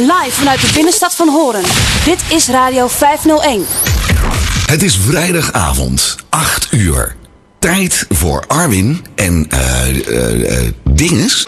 Live vanuit de binnenstad van Horen. Dit is Radio 501. Het is vrijdagavond, 8 uur. Tijd voor Arwin en eh. eh, eh Dinges.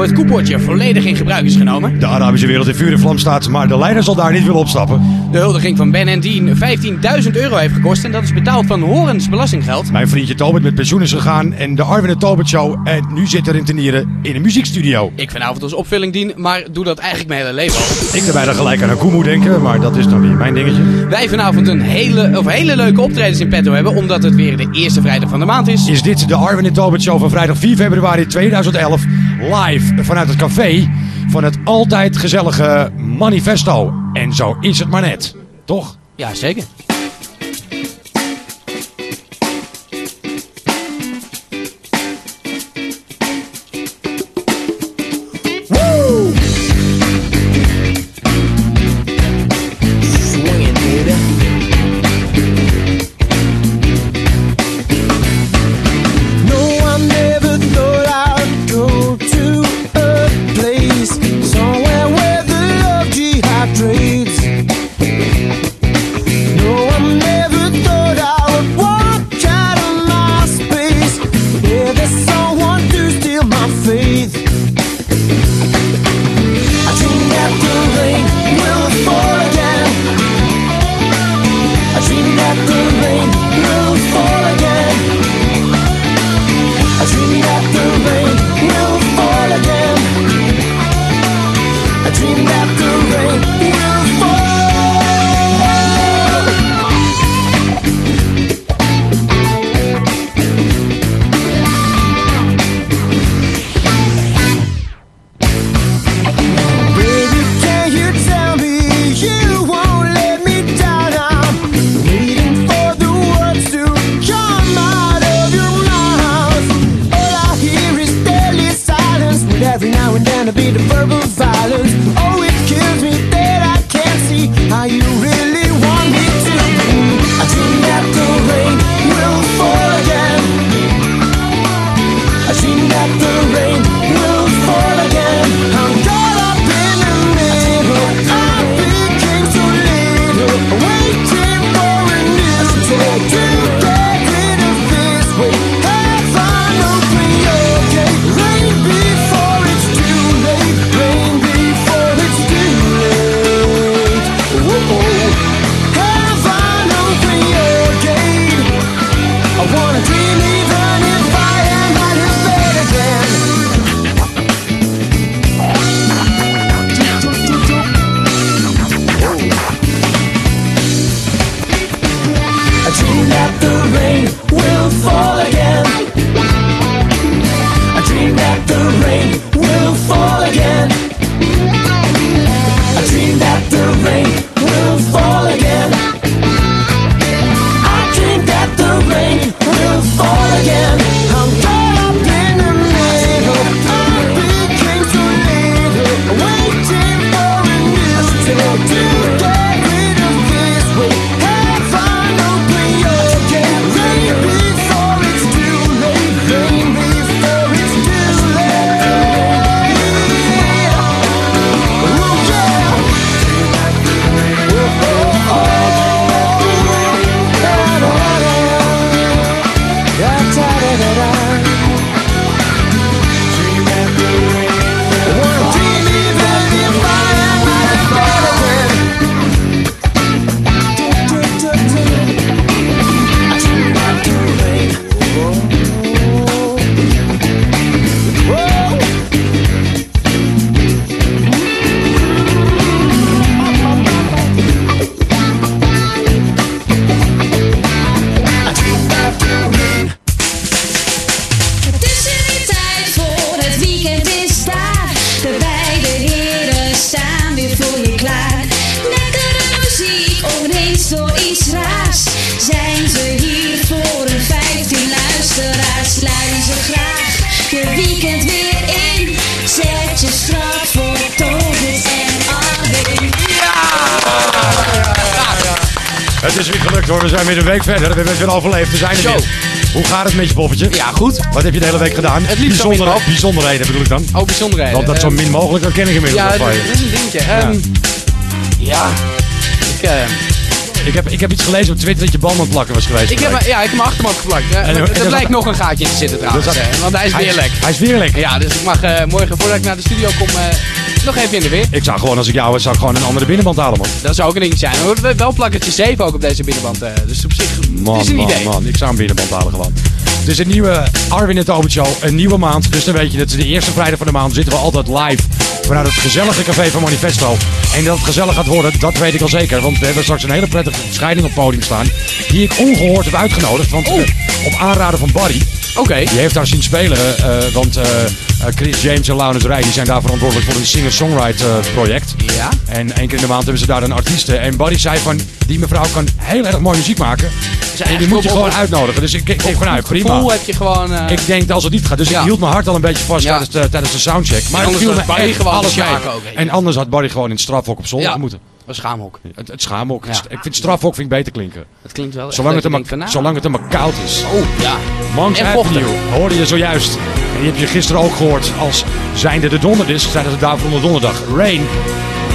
Het koepeltje volledig in gebruik is genomen. De Arabische wereld in vuur en vlam staat, maar de leider zal daar niet willen opstappen. De huldiging van Ben en Dean 15.000 euro heeft gekost en dat is betaald van Horens belastinggeld. Mijn vriendje Tobit met pensioen is gegaan en de Arwen en Tobit Show. En nu zit er in tenieren in een muziekstudio. Ik vanavond als opvulling dien, maar doe dat eigenlijk mijn hele leven al. Ik er bijna gelijk aan een koemoe denken, maar dat is dan weer mijn dingetje. Wij vanavond een hele, of hele leuke optredens in petto hebben, omdat het weer de eerste vrijdag van de maand is. Is dit de Arwen en Tobit Show van vrijdag 4 februari 2011? live vanuit het café van het altijd gezellige manifesto. En zo is het maar net, toch? Ja, zeker. Gaat het met je poppetje? Ja, goed. Wat heb je de hele week gedaan? Het liefst Bijzondere, mogelijk. bijzonderheden bedoel ik dan. Ook bijzonderheden. Want dat zo min mogelijk herken ik inmiddels Ja, dat van je. is een dingetje. Ehm, ja, ik, eh, Ik heb, ik heb iets gelezen op Twitter dat je band aan het plakken was geweest. ik, heb, ja, ik heb mijn achterman geplakt. Eh, En- er blijkt nog een gaatje in te zitten trouwens. Dus dat- want hij is weer lek. Hij is weer lek. Ja, dus ik mag eh, morgen voordat ik naar de studio kom eh, nog even in de weer. Ik zou gewoon, als ik jou was, zou ik gewoon een andere binnenband halen, man. Dat zou ook een ding zijn. Er wordt wel plakkertje 7 ook op deze binnenband. dus op zich Man, het is een man, idee. man. Ik zou een binnenband halen gewoon. Het is een nieuwe Arwin het Albert Show. Een nieuwe maand. Dus dan weet je dat de eerste vrijdag van de maand zitten we altijd live. Vanuit het gezellige café van Manifesto. En dat het gezellig gaat worden, dat weet ik al zeker. Want we hebben straks een hele prettige verschijning op het podium staan. Die ik ongehoord heb uitgenodigd. Want Oh. eh, op aanraden van Barry. Oké. Die heeft daar zien spelen. eh, want eh, eh, Chris James en Laurens Rij die zijn daar verantwoordelijk voor een singer-songwriter project. Ja. En één keer in de maand hebben ze daar een artieste. En Barry zei van, die mevrouw kan heel erg mooi muziek maken. En die moet je gewoon uitnodigen. Dus ik, denk van, nou prima. Gevoel heb je gewoon... eh, Ik denk dat als het niet gaat. Dus Ja. ik hield mijn hart al een beetje vast tijdens, de, tijdens de soundcheck. Maar het viel me Barry echt gewoon alles de mee. En anders had Barry gewoon in het strafhok op zolder Ja. moeten. een schaamhok. Het, het schaamhok. Ja. Ik vind strafhok vind ik beter klinken. Dat klinkt wel Zolang het, denkt nou, zolang het maar koud is. Oh, ja. Avenue hoorde je zojuist. En die heb je gisteren ook gehoord als zijnde de donderdisc tijdens de daarvoor donderdag. Rain.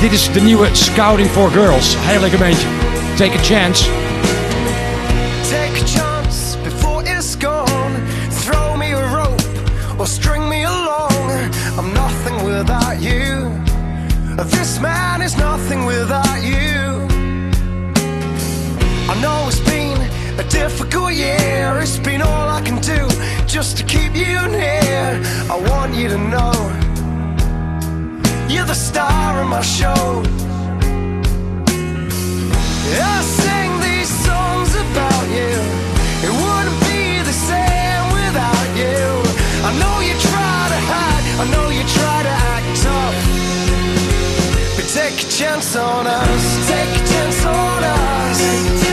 Dit is de nieuwe Scouting for Girls. Heel lekker beentje. Take a chance. This man is nothing without you. I know it's been a difficult year. It's been all I can do just to keep you near. I want you to know you're the star of my show. I sing these songs about you. It wouldn't be the same without you. I know you try to hide, I know chance on us, take a chance on us.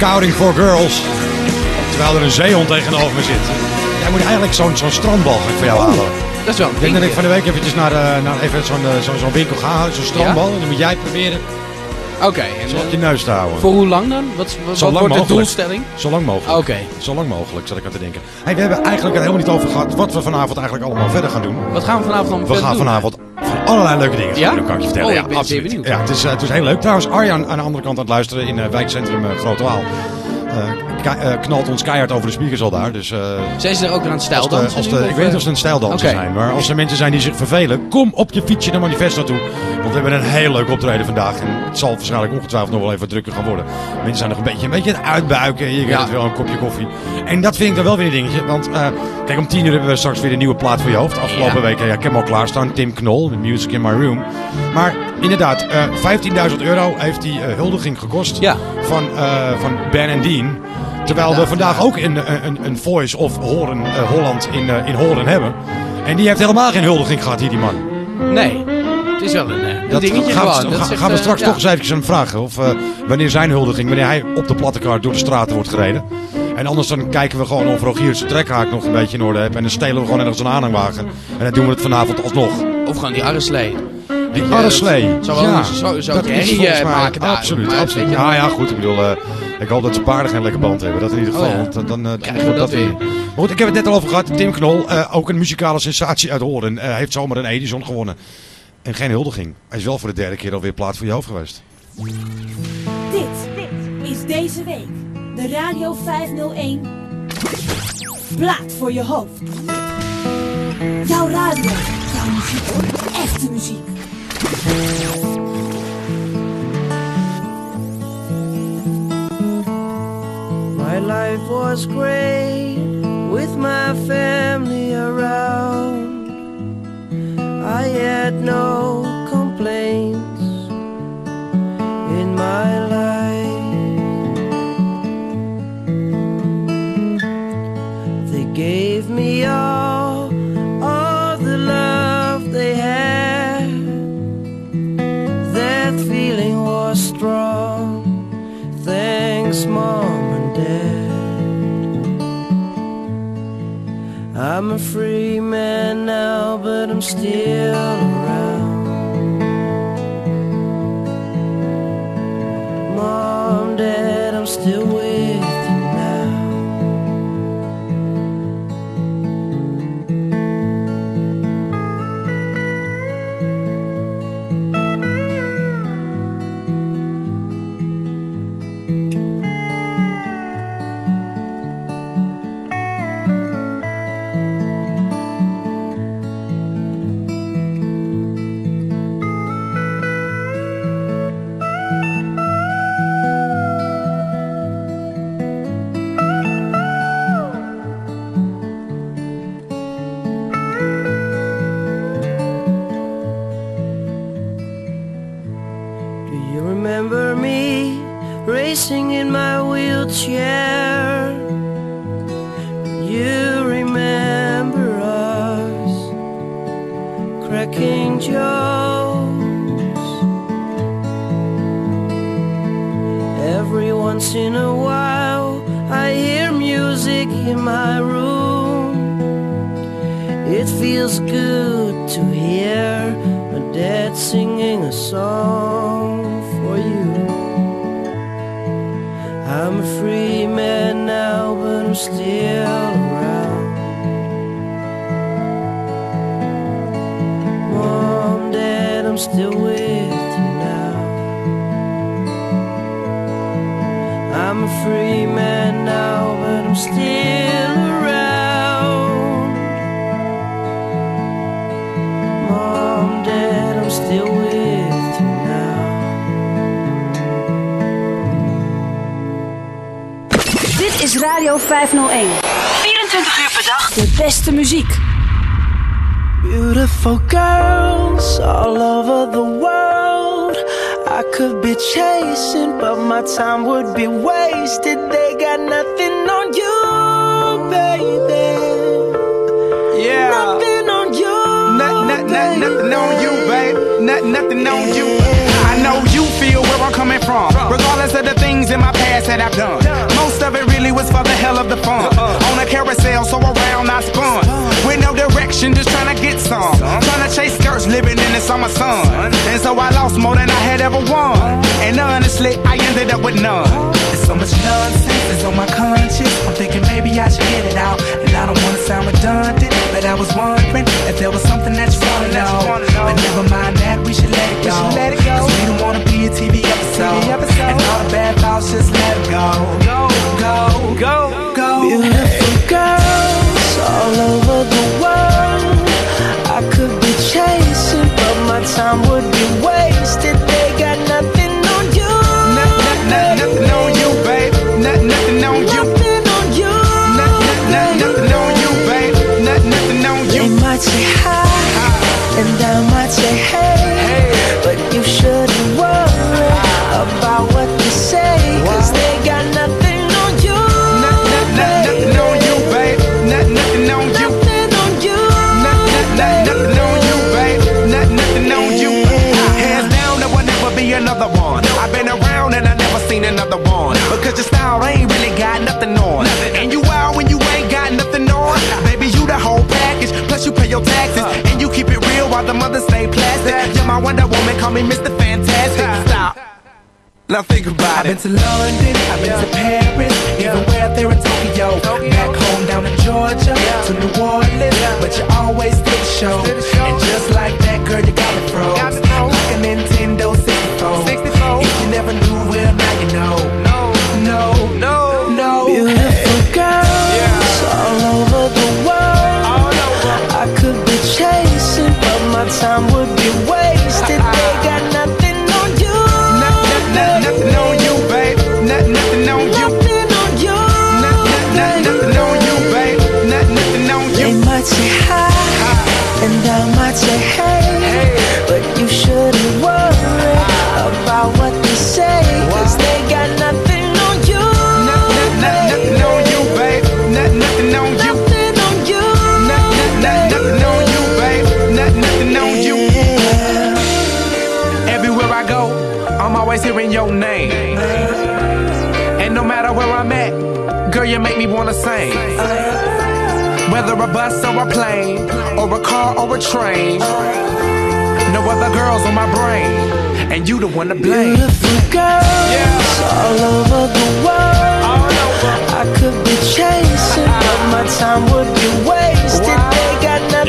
Scouting for Girls. Terwijl er een zeehond tegenover me zit. Jij moet eigenlijk zo'n zo'n strandbal voor jou halen. Dat is wel een Ik denk dat ik van de week eventjes naar, eh, naar even zo'n eh, zo'n zo'n winkel ga halen, zo'n strandbal. En dan moet jij proberen Oké, en zo op eh, je neus te houden. voor hoe lang dan? Wat, wat, Zo lang wordt de doelstelling? Zo lang mogelijk. Oké. Zo lang mogelijk, zat ik aan te denken. Hey, we hebben eigenlijk er helemaal niet over gehad wat we vanavond eigenlijk allemaal verder gaan doen. Wat gaan we vanavond dan We verder gaan doen? vanavond van allerlei leuke dingen Ja? kan ik je vertellen. Oh, ben absoluut. Ja, het is, eh, het is heel leuk. Trouwens, Arjan aan de andere kant aan het luisteren in eh, wijkcentrum eh, Grote Waal. Eh, eh, knalt ons keihard over de speakers al daar. Dus, eh, Zijn ze er ook aan het als de, stijldansen als de, of, ik weet niet of ze een stijldanser Oké. zijn, maar als er mensen zijn die zich vervelen, kom op je fietsje naar Manifesto toe. Want we hebben een heel leuk optreden vandaag. En het zal waarschijnlijk ongetwijfeld nog wel even drukker gaan worden. Mensen zijn nog een beetje, een beetje het uitbuiken. Je Ja. het wel, een kopje koffie. En dat vind ik dan wel weer een dingetje. Want kijk, om tien uur hebben we straks weer een nieuwe plaat voor je hoofd. Afgelopen Ja. week, ja, ik heb hem al klaarstaan. Tim Knol, met Music in My Room. Maar inderdaad, eh 15.000 euro heeft die huldiging gekost. Ja. Van, eh, van Ben en Dean. Terwijl we vandaag ook een, een, een Voice of Horen, eh, Holland in, eh, in Horen hebben. En die heeft helemaal geen huldiging gehad hier, die man. Nee, het is wel een, eh, een Dat dingetje gaan we, gewoon. Dat gaan, zegt, we eh, straks ja. toch eens eventjes hem vragen. Of eh, wanneer zijn huldiging, wanneer hij op de platte kaart door de straten wordt gereden. En anders dan kijken we gewoon of Rogier zijn trekhaak nog een beetje in orde heeft. En dan stelen we gewoon ergens een aanhangwagen. En dan doen we het vanavond alsnog. Of gewoon die arreslee. Die je, arreslee. het zou wel ja, een zo- zo dat herrie, is volgens eh, mij maken daar. Absoluut, Maar absoluut. je, Ja, ja, goed. Ik bedoel, eh, ik hoop dat zijn paarden geen lekker band hebben. Dat in ieder geval. Oh, ja. want dan, dan, eh, Krijgen we dat weer. Maar goed, ik heb het net al over gehad. Tim Knol, eh, ook een muzikale sensatie uit Horen. eh, heeft zomaar een Edison gewonnen. En geen huldiging. Hij is wel voor de derde keer alweer plaat voor je hoofd geweest. Dit is deze week de Radio 501 Plaat voor je hoofd. Jouw radio, jouw muziek, echte muziek. My life was great with my family around. I had no I'm a free man now, but I'm still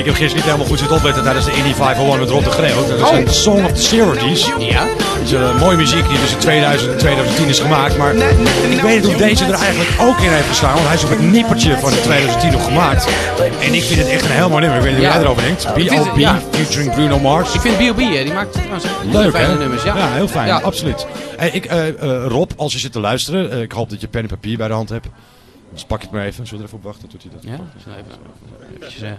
Ik heb gisteren niet helemaal goed zitten opletten tijdens de Indie 501 met Rob de Greeuw. Dat is Oh. een Song of the Series. Ja. Dat is een mooie muziek die tussen 2000 en 2010 is gemaakt. Maar ik weet niet of deze er eigenlijk ook in heeft gestaan. Want hij is op het nippertje van 2010 nog gemaakt. En ik vind het echt een heel mooi nummer. Ik weet niet hoe Ja. jij erover denkt. B.O.B. ja. featuring Bruno Mars. Ik vind B.O.B. die maakt trouwens hele Leuk fijne hè? nummers. Ja, heel fijn. Ja. Absoluut. Hey, ik, eh, eh, Rob, als je zit te luisteren. eh, ik hoop dat je pen en papier bij de hand hebt. Dus pak je het maar even. Zullen we er even op wachten? Doet hij dat? Ja, dus even, eventjes, eh.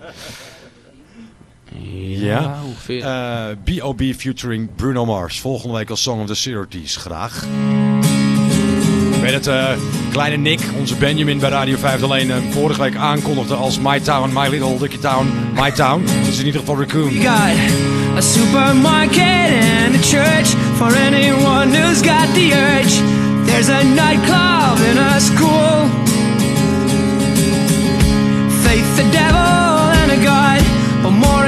Ja. hoeveel? Eh, B.O.B. featuring Bruno Mars. Volgende week als Song of the Series. Graag. Ik weet het, eh, kleine Nick, onze Benjamin bij Radio 5 alleen eh, vorige week aankondigde als My Town, My Little Lucky Town, My Town. Het is in ieder geval Raccoon. got a supermarket and a church for anyone who's got the urge. There's a nightclub and a school.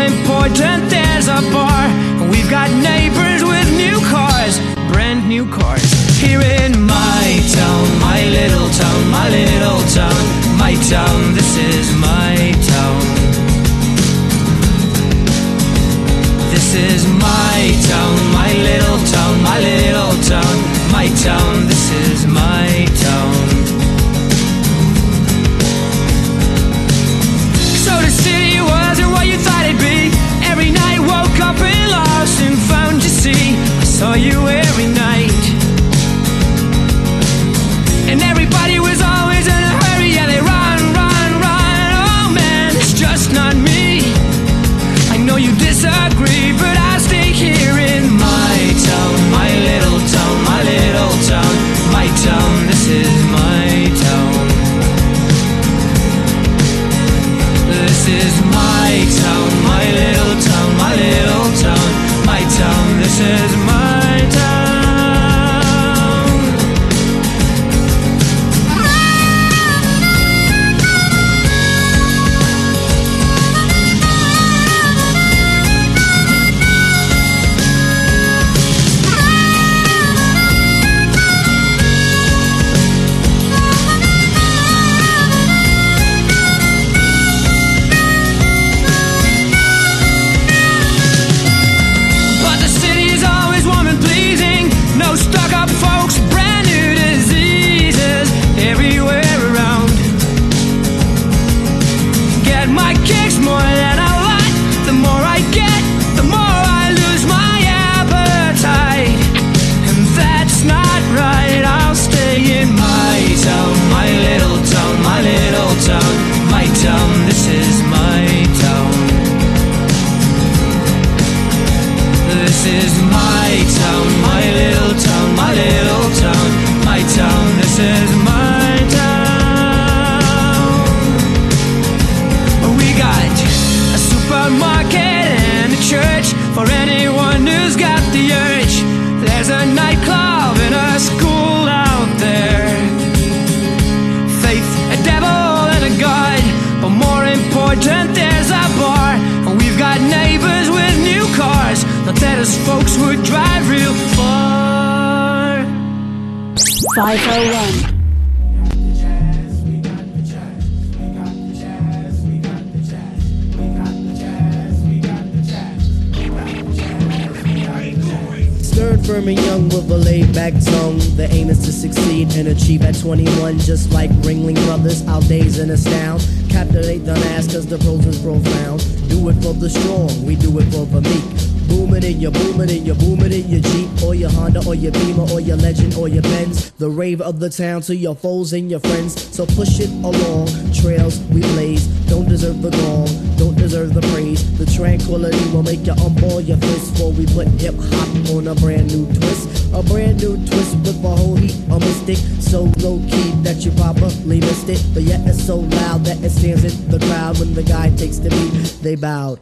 Important, there's a bar. We've got neighbors with new cars, brand new cars. Here in my town, my little town, my little town, my town, this is my town. This is my town, my little town, my little town, my town, this is my town. Lost and found you see. I saw you every Of the town to your foes and your friends. So push it along. Trails we blaze. Don't deserve the gong. Don't deserve the praise. The tranquility will make you unball your fist before we put hip hop on a brand new twist. A brand new twist with a whole heap of mystic. So low key that you probably missed it. But yet it's so loud that it stands in the crowd when the guy takes the beat. They bowed.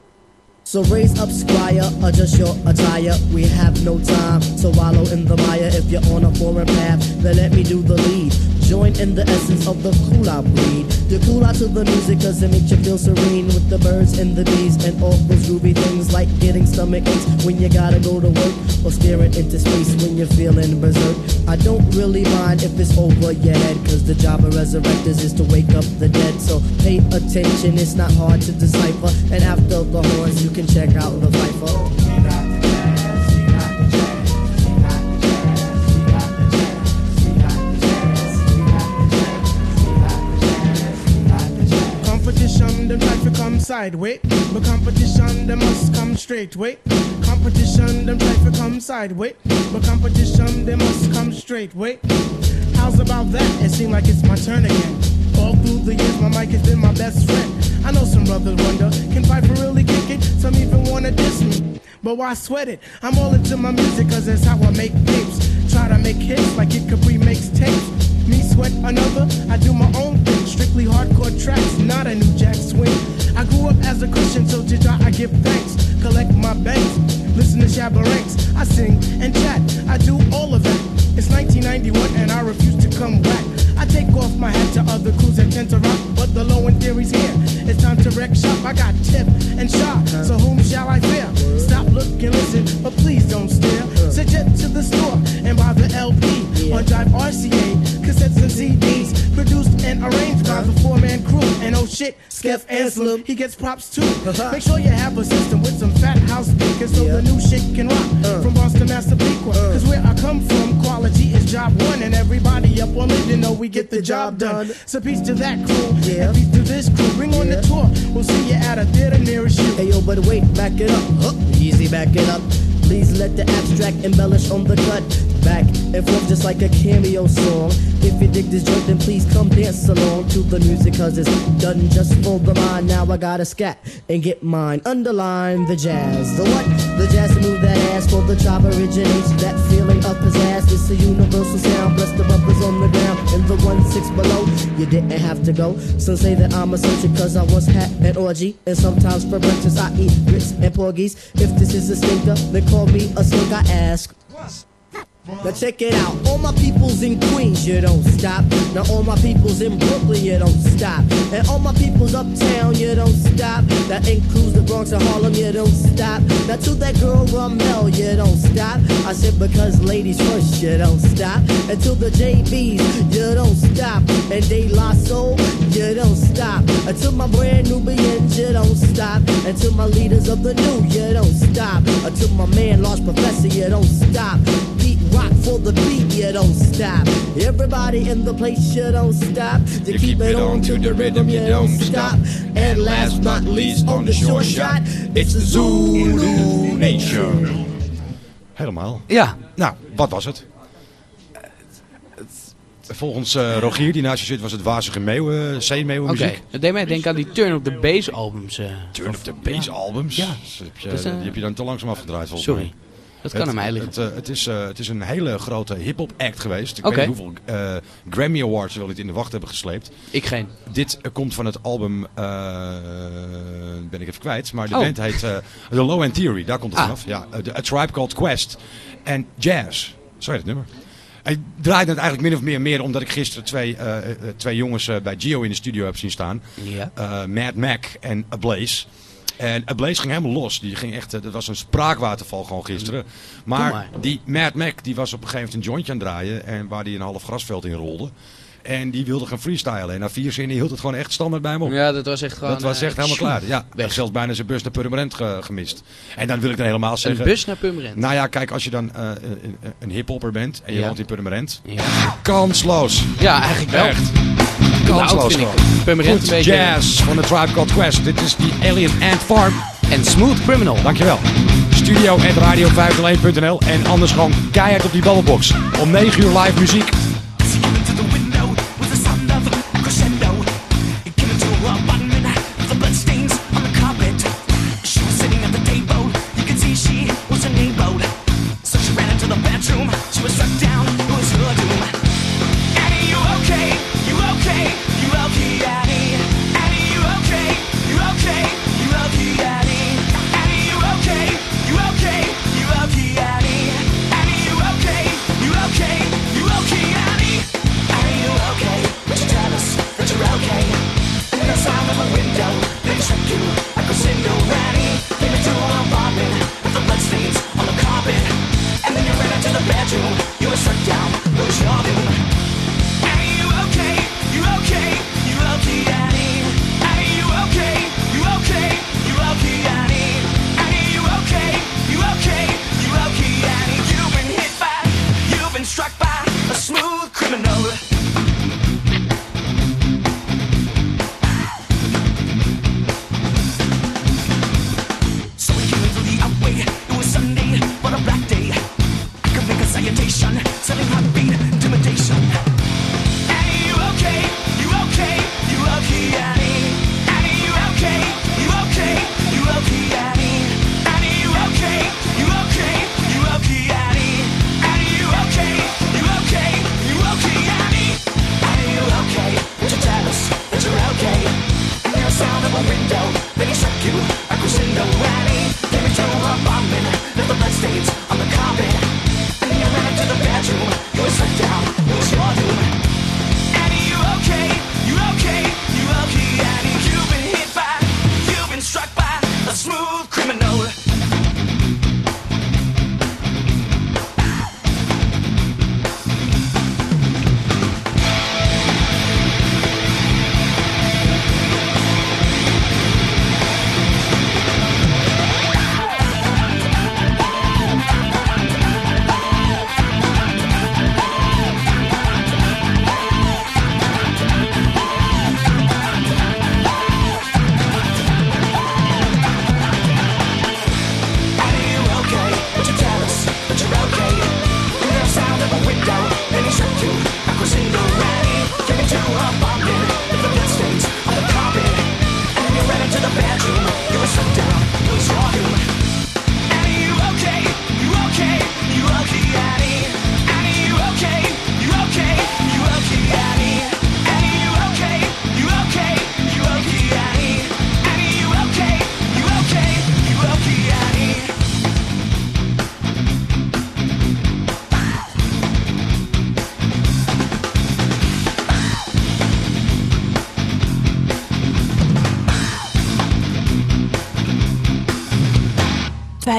So raise up, squire, adjust your attire. We have no time to wallow in the mire. If you're on a foreign path, then let me do the lead. Join in the essence of the cool out breed. You cool out to the music cause it makes you feel serene with the birds and the bees and all those groovy things like getting stomach aches when you gotta go to work or staring into space when you're feeling berserk. I don't really mind if it's over your head cause the job of resurrectors is to wake up the dead. So pay attention, it's not hard to decipher. And after the horns, you can check out the Viper. Competition, them try to come sideways. But competition, them must come straight way. Competition, them try to come sideways. But competition, they must come straight way. How's about that? It seems like it's my turn again. All through the years, my mic has been my best friend. I know some brothers wonder, can Piper really kick it? Some even wanna diss me. But why sweat it? I'm all into my music, cause that's how I make tapes. Try to make hits like it Capri makes tapes. Me sweat another, I do my own thing. Strictly hardcore tracks, not a new jack swing. I grew up as a Christian, so to I give thanks. Collect my banks, listen to Shabba Ranks. I sing and chat, I do all of that. It's 1991 and I refuse to come back. I take off my hat to other crews that tend to rock, but the low end theory's here. It's time to wreck shop. I got tip and shot, so whom shall I fear? Stop, look, and listen, but please don't stare. Suggest to the store and buy the LP on Drive RCA, cassettes and CDs, produced and arranged by the four man crew. And oh shit, Skeff Anselm, he gets props too. Make sure you have a system with some fat house speakers so the new shit can rock. From Boston, Massapequa, cause where I come from, quality is job one, and everybody up on it, you know we get the job done. So peace to that crew, yeah. and peace to this crew. Bring on the tour, we'll see you at a theater nearest you. Hey yo, but wait, back it up. Huh, easy, back it up. Please let the abstract embellish on the cut. Back and forth just like a cameo song. If you dig this joint, then please come dance along to the music, cause it's done just for the mind. Now I gotta scat and get mine. Underline the jazz. The what? The jazz to move that ass for the job originates. That feeling up his ass. It's a universal sound. Bless the brothers on the ground and the one six below. You didn't have to go. Some say that I'm a soldier cause I once had an orgy. And sometimes for breakfast I eat grits and porgies. If this is a stinker, then call me a slink. I ask. Now check it out, all my peoples in Queens, you don't stop. Now all my peoples in Brooklyn, you don't stop. And all my peoples uptown, you don't stop. That includes the Bronx and Harlem, you don't stop. Now to that girl Ramel, you don't stop. I said because ladies first, you don't stop. And to the JBs, you don't stop. And De La Soul, you don't stop. And to my brand new Nubians, you don't stop. And to my leaders of the new, you don't stop. And to my man, Lost Professor, you don't stop. Beat rock for the beat, you don't stop. Everybody in the place, you don't stop. You, keep, it on to the rhythm, you don't stop. And last but not least, on the short shot, it's the Zulu Nation. Helemaal. Ja. Nou, wat was het? Volgens eh, Rogier, die naast je zit, was het wazige meeuwen, uh, zeemeeuwenmuziek. Oké, dat deed mij denken aan die Turn of the Bass albums. eh. Turn of the Bass albums? Ja. Dus heb je, eh, die heb je dan te langzaam afgedraaid volgens Sorry. mij. Dat kan aan mij liggen. Het, eh, het, is, eh, het is een hele grote hip-hop act geweest. Ik weet niet hoeveel eh, Grammy Awards wel dit in de wacht hebben gesleept. Ik geen. Dit komt van het album, ben ik even kwijt, maar de Oh. band heet The Low End Theory. Daar komt het Ah. vanaf. Ja, A Tribe Called Quest. En Jazz. Zo heet het nummer. Hij draait het eigenlijk min of meer meer omdat ik gisteren twee, twee jongens bij Gio in de studio heb zien staan. Ja. Eh, Mad Mac en Ablaze. En Blaze ging helemaal los. Die ging echt, eh, dat was een spraakwaterval gewoon gisteren. Maar, die Mad Mac die was op een gegeven moment een jointje aan het draaien. En waar die een half grasveld in rolde. En die wilde gaan freestylen. En na vier zinnen hield het gewoon echt standaard bij hem op. Ja, dat was echt gewoon... Dat was echt eh, helemaal klaar. Ja, weg. zelfs bijna zijn bus naar Purmerend gemist. En dan wil ik dan helemaal zeggen... Een bus naar Purmerend? Nou ja, kijk, als je dan eh, een, een hiphopper bent en je ja. woont in Purmerend... Ja. Kansloos. Ja, eigenlijk wel. Echt. Lekker oud, jazz van de Tribe Called Quest. Dit is die Alien Ant Farm. En Smooth Criminal. Dankjewel. Studio at radio 501.nl. En anders gewoon keihard op die ballenbox Om 9 uur live muziek.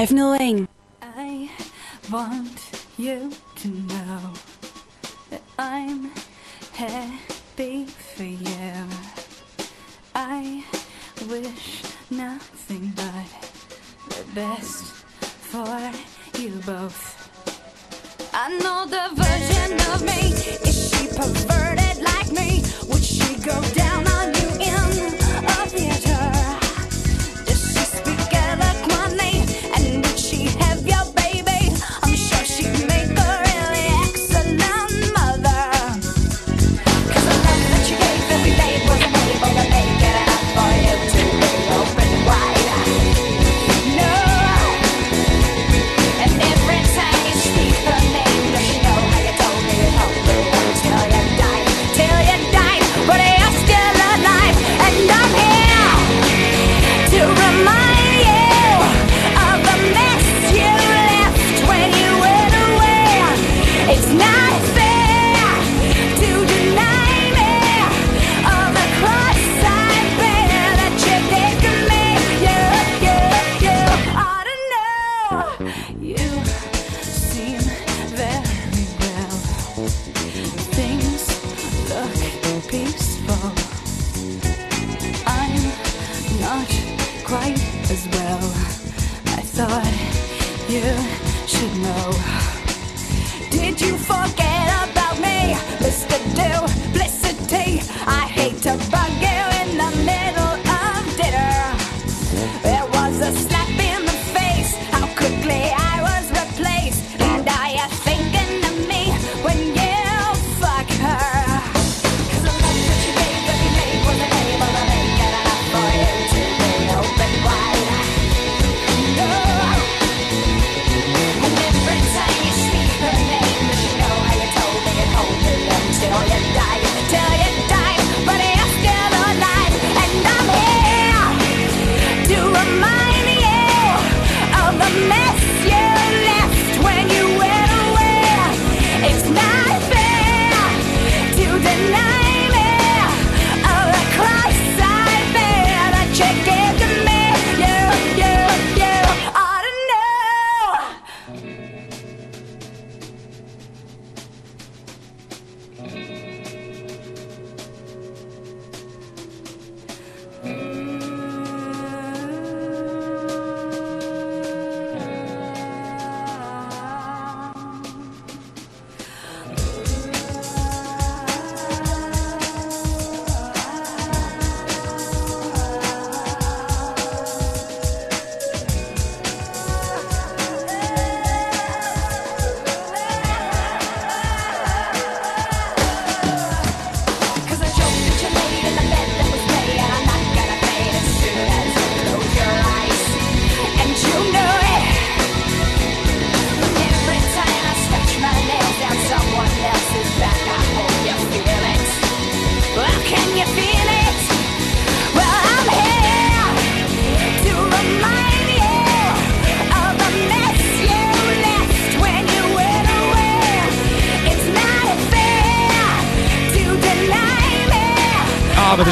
501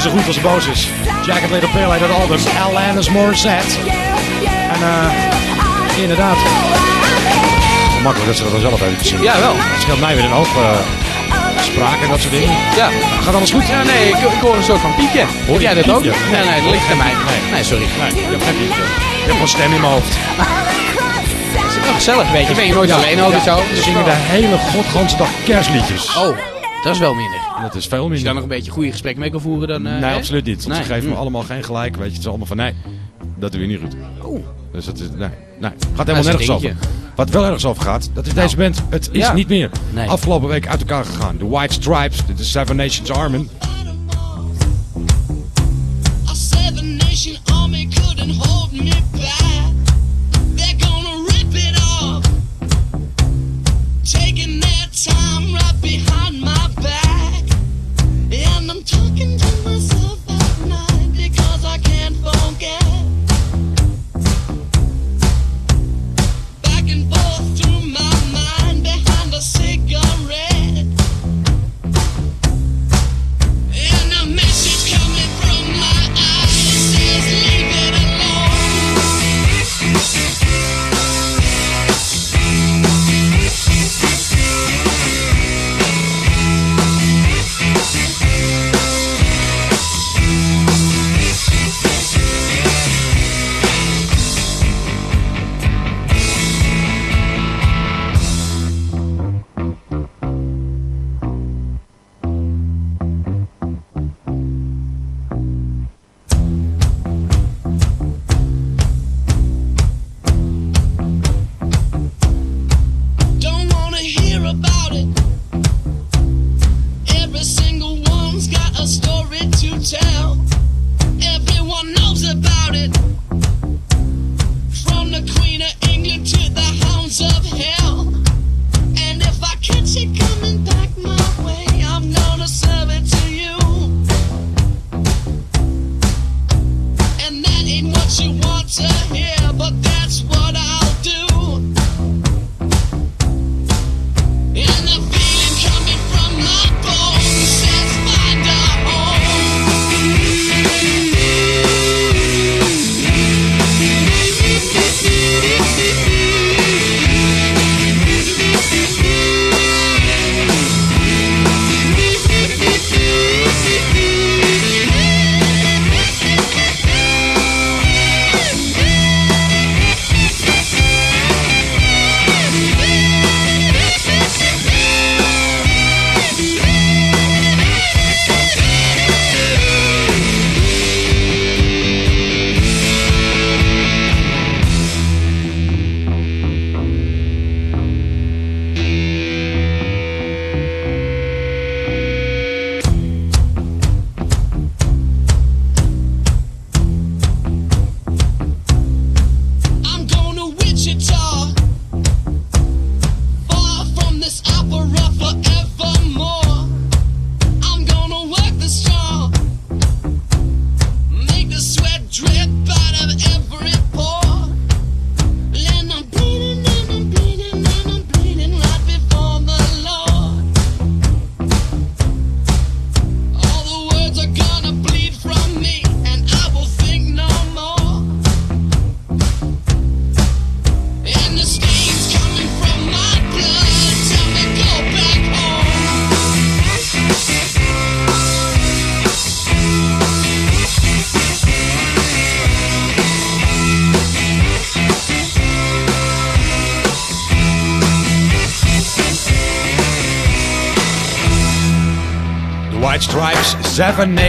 Er goed als boos is. Jacket Little uit het album Alanis Morissette. En eh, inderdaad. Makkelijk dat ze dat dan zelf even te zien. Ja, wel. Dat scheelt mij weer een hoop eh, spraak en dat soort dingen. Ja. Gaat alles goed? Ja, nee, ik, ik hoor een soort van piekje. Hoor jij dat ook? Nee, nee, dat ligt aan mij. Nee, sorry. Nee, je hebt geen piekje. Je hebt gewoon stem in mijn hoofd. Het is wel gezellig, weet je. Ben je nooit alleen en zo? Ze zingen de hele godganse dag kerstliedjes. Oh, dat is wel minder. Dat is veel Als je minder. daar nog een beetje goede gesprekken mee kan voeren, dan... eh, nee, hè? absoluut niet. Want Nee. ze geven me Hm. allemaal geen gelijk. Weet je, het is allemaal van nee, dat doe je niet goed. Oeh. Dus dat is, nee, nee. gaat helemaal nergens over. Wat wel ergens over gaat, dat is deze band. Het is Ja. niet meer. Nee. Afgelopen week uit elkaar gegaan. The White Stripes, dit is Seven Nations Army.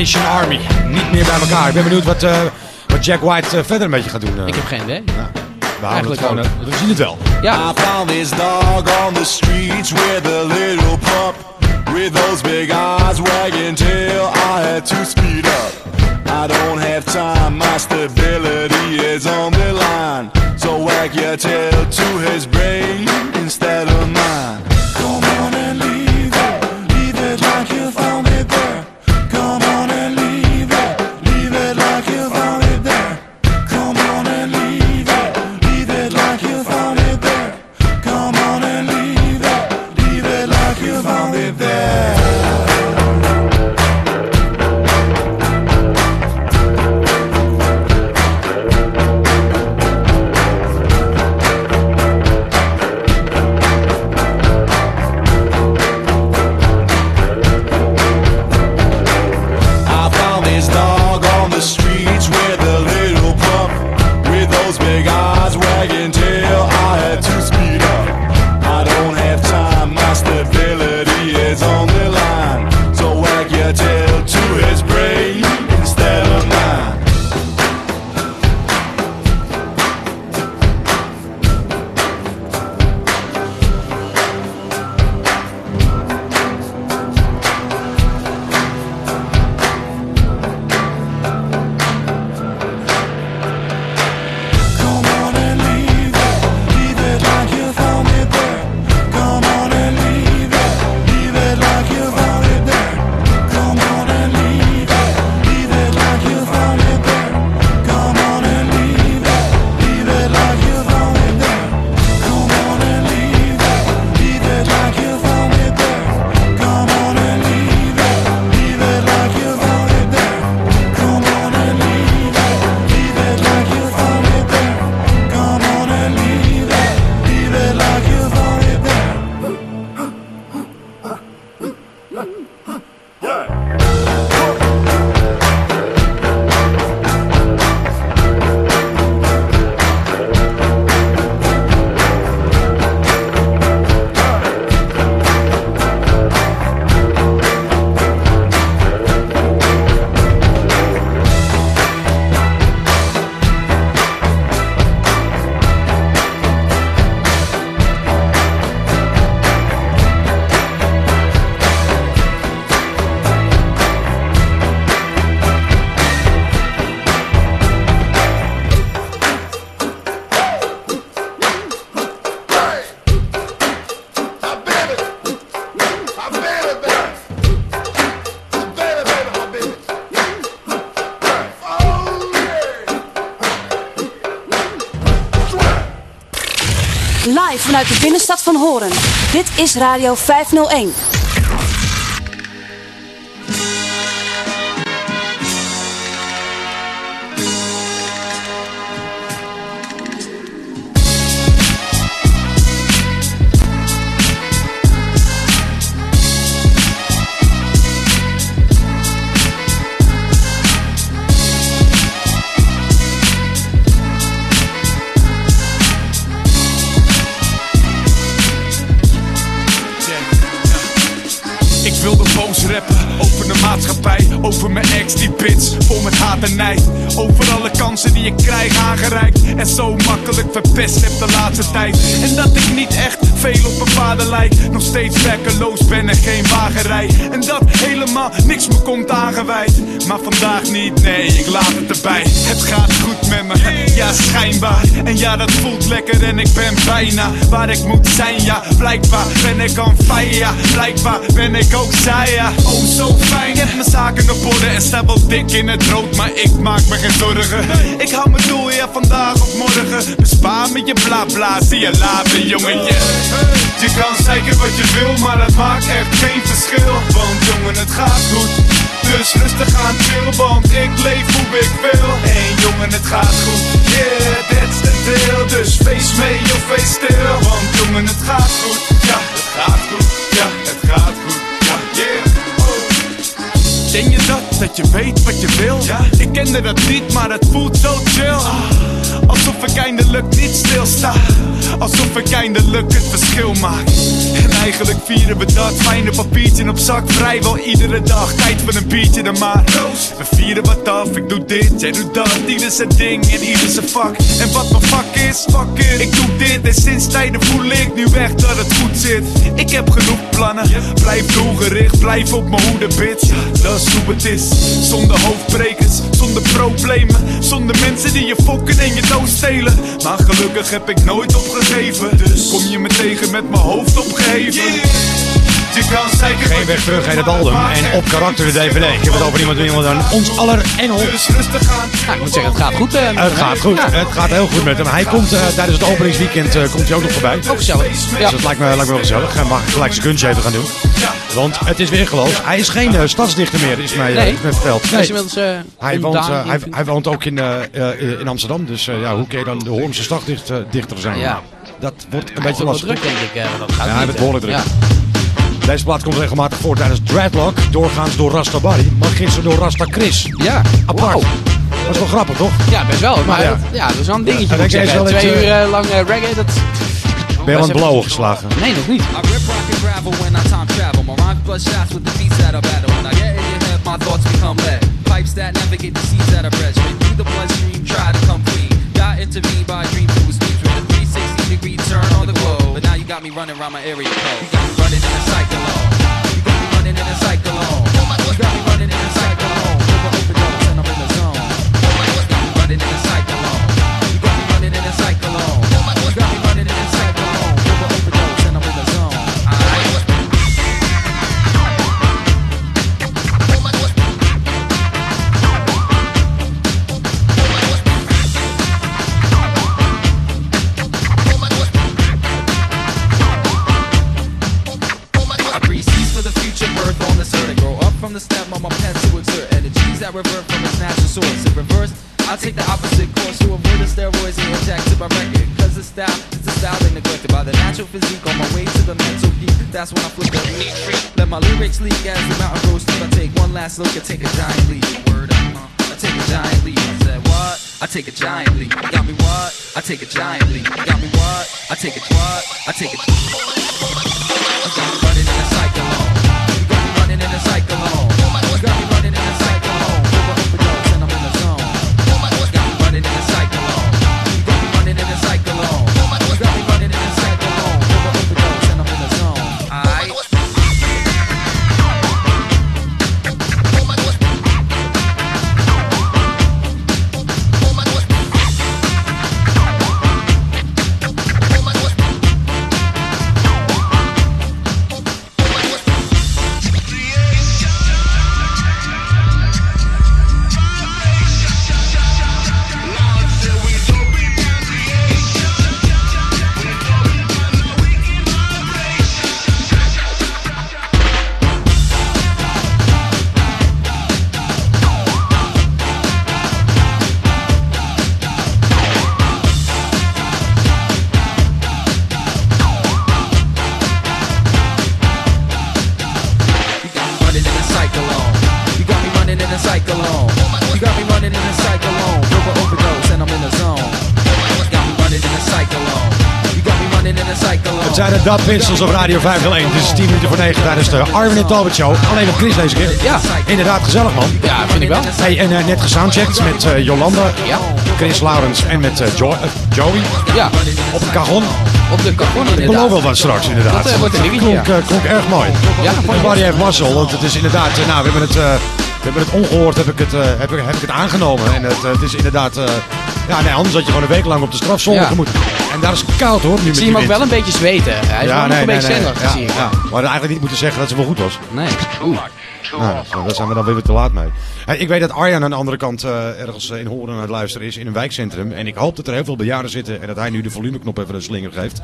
Nation Army. Niet meer bij elkaar. Ik ben benieuwd wat, eh, wat Jack White eh, verder een beetje gaat doen. eh. Ik heb geen idee. We houden het gewoon, ook. we zien het wel. I found this dog on the streets with a little pup. With those big eyes wagging tail, I had to speed up. I don't have time, my stability is on the line. So wag your tail to his brain instead Horen. Dit is Radio 501. En dat ik niet echt veel op mijn vader lijk, nog steeds werkeloos ben en geen wagenrij. En dat helemaal niks me komt aangewijd, maar vandaag niet, nee, ik laat het erbij. Het gaat goed met me, ja schijnbaar. En ja, dat voelt lekker en ik ben bijna waar ik moet zijn, ja. Blijkbaar ben ik aan fire, ja. Blijkbaar ben ik ook zij, ja. Oh, zo fijn. Heb mijn zaken op orde en sta wel dik in het rood, maar ik maak me geen zorgen. Ik hou mijn doel, ja, vandaag of morgen. Bespaar me je bla bla, zie je later, jongen, yeah. Je kan zeggen wat je wil, maar het maakt echt geen verschil. Want jongen, het gaat goed. Dus rustig aan chill, want ik leef hoe ik wil. En jongen, het gaat goed. Yeah, that's the deal. Dus feest mee of feest stil. Want jongen, het gaat goed. Ja, het gaat goed. Ja, het gaat goed. Ja, yeah. Denk je dat, dat je weet wat je wil? Ja. Ik kende dat niet, maar het voelt zo chill. Alsof Alsof ik eindelijk niet stilsta. Alsof ik eindelijk het verschil maak. En eigenlijk vieren we dat fijne papiertje op zak vrijwel iedere dag. Tijd voor een biertje dan maar. We vieren wat af, ik doe dit, jij doet dat. Ieder zijn ding en ieder zijn vak. En wat mijn vak is, fuck it. Ik doe dit en sinds tijden voel ik nu echt dat het goed zit. Ik heb genoeg plannen, blijf doelgericht, blijf op mijn hoede, bitch. Dat is hoe het is. Zonder hoofdbrekers, zonder problemen. Zonder mensen die je fokken en je dood stelen. Maar gelukkig heb ik nooit opgegeven. Dus kom je me tegen met mijn hoofd opgeheven. Je kan zeker Geen weg terug in het album en op karakter de DVD. Ik heb het over iemand, iemand aan ons aller engel. Dus. Ja, ik moet zeggen, het gaat goed. eh, Het gaat goed. Ja. Het gaat heel goed met hem. Hij komt eh, tijdens het openingsweekend eh, komt hij ook nog voorbij. Ook gezellig. Ja. Dus dat lijkt me, lijkt me wel gezellig. Hij mag gelijk zijn kunstje even gaan doen. Want het is weer geloof. Hij is geen eh, stadsdichter meer, is mij, eh, Nee. mij verteld. Eh, hij, woont, ontdaan hij, in- hij woont ook in, in Amsterdam. Dus ja, hoe kun je dan de Hoornse staddichter dichter zijn? Ja. Dat wordt een beetje lastig. druk, denk ik. dat gaat Ja, hij eh. behoorlijk druk. Ja. Deze plaat komt regelmatig voor tijdens Dreadlock. Doorgaans door Rasta Barry, maar gisteren door Rasta Chris. Ja. Apart. Dat is wel grappig, toch? Ja, best wel. Maar Ja. ja, ja dat is wel een dingetje. Ja, dat Twee uur lang reggae, dat... Ben je al aan het blauwen geslagen? Nee, nog niet. Gravel when I time travel. My rhymes blood shots with the beats that I battle. When I get in your head, my thoughts become lead. Pipes that navigate the seas that I. Straight through the bloodstream, try to come clean. Got intervened by a dream through speech with a 360 degree turn on the globe. But now you got me running around my area code. You got me running in a cyclone. You got me running in a cyclone. That's when I flip the. Let my lyrics leak as the mountain grows steep. I take one last look and take a giant leap. Word up, uh, I take a giant leap. I said what? I take a giant leap. Got me what? I take a giant leap. Got me what? I take a what? I take a me running in a cyclone. Dub Pistols op Radio 501. Het is 10 minuten voor 9 tijdens de Arvin en Talbot Show. Alleen op Chris deze keer. Ja. Inderdaad, gezellig man. Ja, vind ik wel. Hey, en eh, net gesoundcheckt met eh, Jolanda, Ja. Chris Laurens en met Jo- eh, Joey. Ja. Op de cajon. Op de cajon Ik inderdaad. beloof wel wat straks inderdaad. Dat wordt een dingetje, klonk, ja. klonk erg mooi. Ja, En Barry heeft mazzel, want het is inderdaad... nou, we hebben het, we hebben het ongehoord, heb ik het, heb ik, heb ik het aangenomen. En het, het is inderdaad... ja, nee, anders had je gewoon een week lang op de strafzone Ja. moeten. En daar is het koud hoor, nu Ik met zie hem ook wel een beetje zweten. Hij is wel nog een beetje ja, zie ik. ja. We hadden eigenlijk niet moeten zeggen dat ze wel goed was. Nee. Oeh. Nou, daar zijn we dan weer te laat mee. Hey, ik weet dat Arjan aan de andere kant eh, ergens in Horen aan het luisteren is in een wijkcentrum. En ik hoop dat er heel veel bejaarden zitten en dat hij nu de volumeknop even een slinger geeft.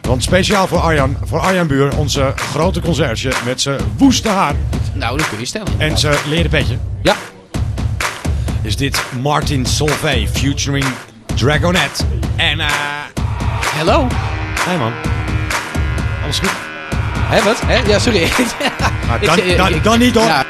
Want speciaal voor Arjan, voor Arjan Buur, onze grote conciërge met zijn woeste haar Nou, dat kun je stellen. en zijn leren petje. Ja. Is dit Martin Solveig featuring Dragonet. En eh... Hello. Hey man. Alles goed? Hé, wat? Hè? Ja, sorry. Dan, dan, dan niet hoor. Ja.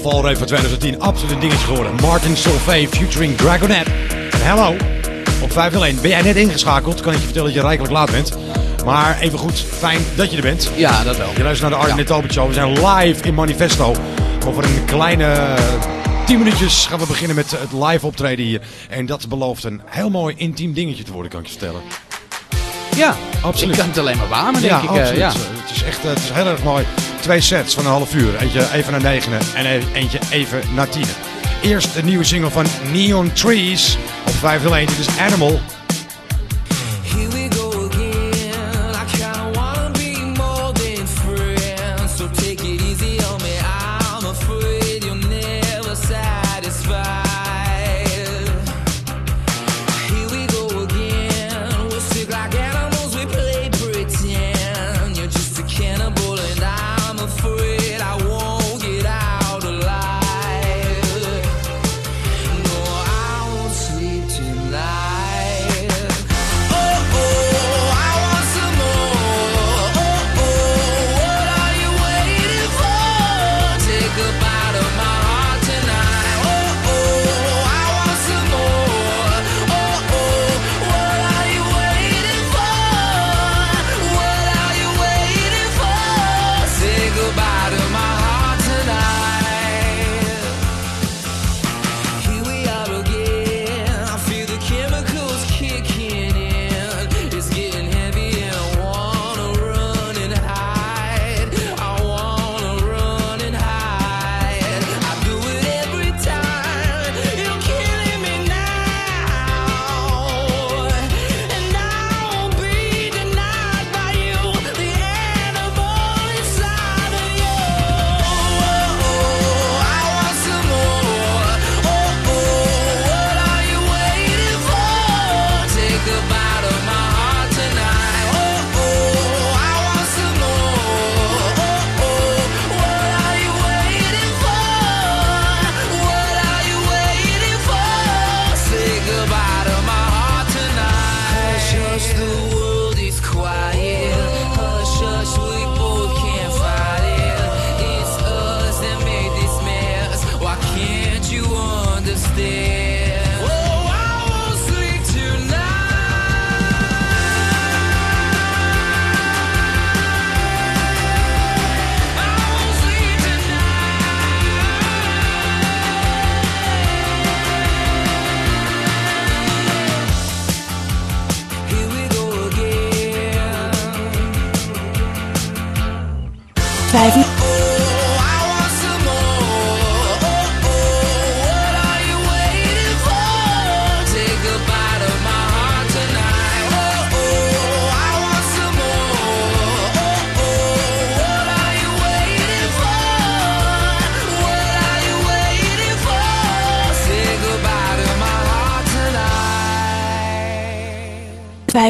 Valreep van 2010, absoluut een dingetje geworden. Martin Solveig featuring Dragonette. En hello, op 501. Ben jij net ingeschakeld? Kan ik je vertellen dat je rijkelijk laat bent. Maar even goed, fijn dat je er bent. Ja, dat wel. Je luistert naar de Arjen Ja. Tobit Show. We zijn live in Manifesto. Over een kleine 10 minuutjes gaan we beginnen met het live optreden hier. En dat belooft een heel mooi intiem dingetje te worden, kan ik je vertellen. Ja, absoluut. Ik kan het alleen maar beamen, denk ja, ik. eh, Absoluut. ja. Het is echt het is heel erg mooi. Twee sets van een half uur. Eentje even naar negenen en e- eentje even naar tienen. Eerst de nieuwe single van Neon Trees op 501. Dit is Animal.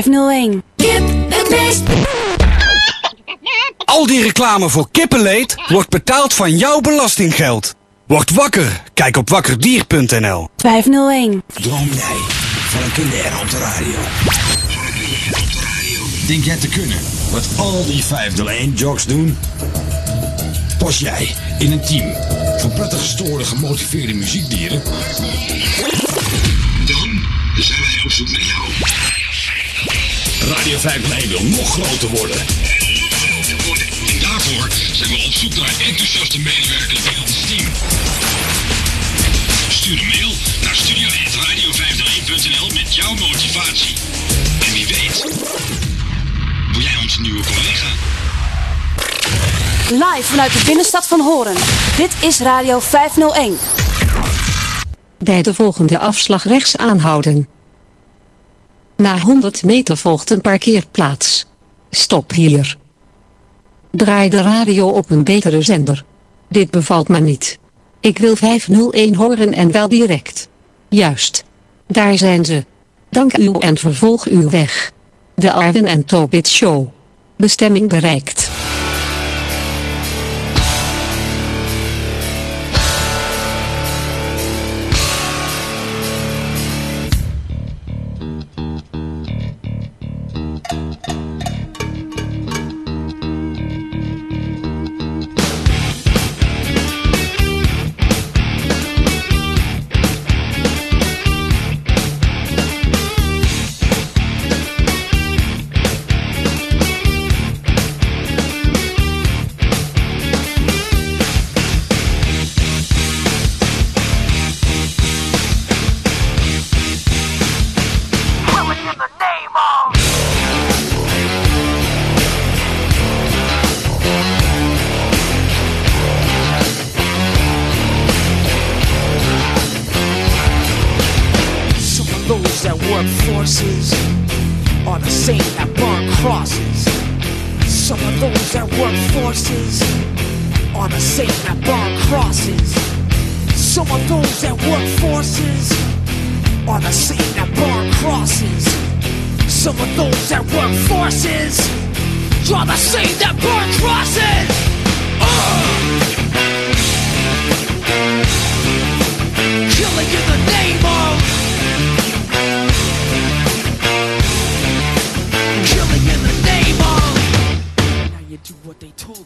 501. Kip het meest. Al die reclame voor kippenleed wordt betaald van jouw belastinggeld. Word wakker. Kijk op wakkerdier.nl. 501. Droom jij van een carrière op de radio? Denk jij te kunnen wat al die 501 jocks doen? Pas jij in een team van prettig gestoorde, gemotiveerde muziekdieren? Dan zijn wij op zoek naar. Radio 501 wil nog groter worden. En daarvoor zijn we op zoek naar enthousiaste medewerkers bij ons team. Stuur een mail naar studio.radio501.nl met jouw motivatie. En wie weet, word jij onze nieuwe collega. Live vanuit de binnenstad van Horen. Dit is Radio 501. Bij de volgende afslag rechts aanhouden. Na 100 meter volgt een parkeerplaats. Stop hier. Draai de radio op een betere zender. Dit bevalt me niet. Ik wil 501 horen en wel direct. Juist. Daar zijn ze. Dank u en vervolg uw weg. De Arwen en Tobit Show. Bestemming bereikt. Those forces are the same that burn crosses. Some of those that work forces are the same that burn crosses. Some of those that work forces are the same that burn crosses. Some of those that work forces are the same that burn crosses. Ugh. Killing in the name of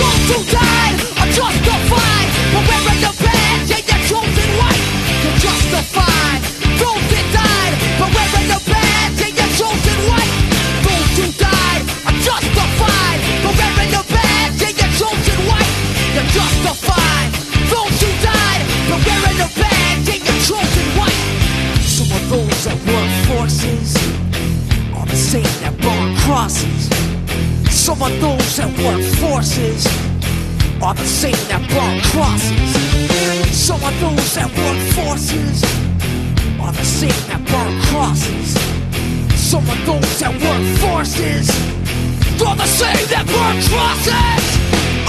Those who died are justified wearing the badge. You're chosen. You're justified. Those that died wearing the badge. Chosen. Those who died are justified wearing the badge. Chosen. You're justified. Those who died wearing the badge. Chosen. Some of those that work forces are the same that burn crosses. Some of those that work forces are the same that burn crosses. Some of those that work forces are the same that burn crosses. Some of those that work forces are the same that burn crosses.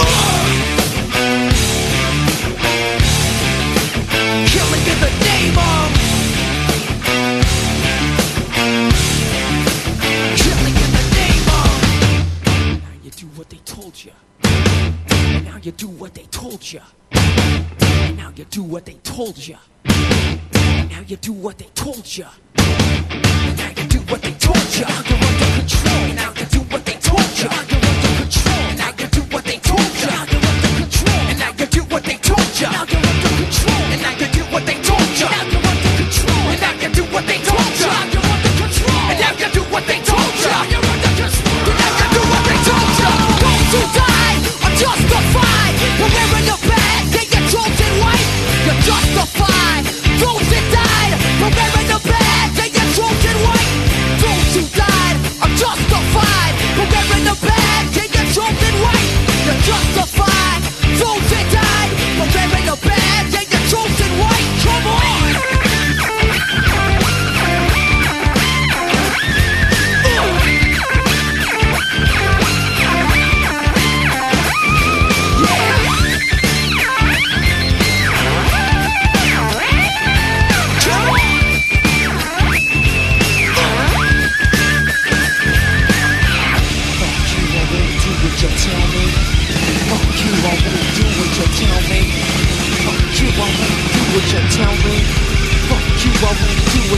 Ugh. Killing in the name of you do what they told you. Now you do what they told you. Now you do what they told you. Now you do what they told you. You're under control. Now you do what they told you. You're under control. Now you do what they told you. You're under control. you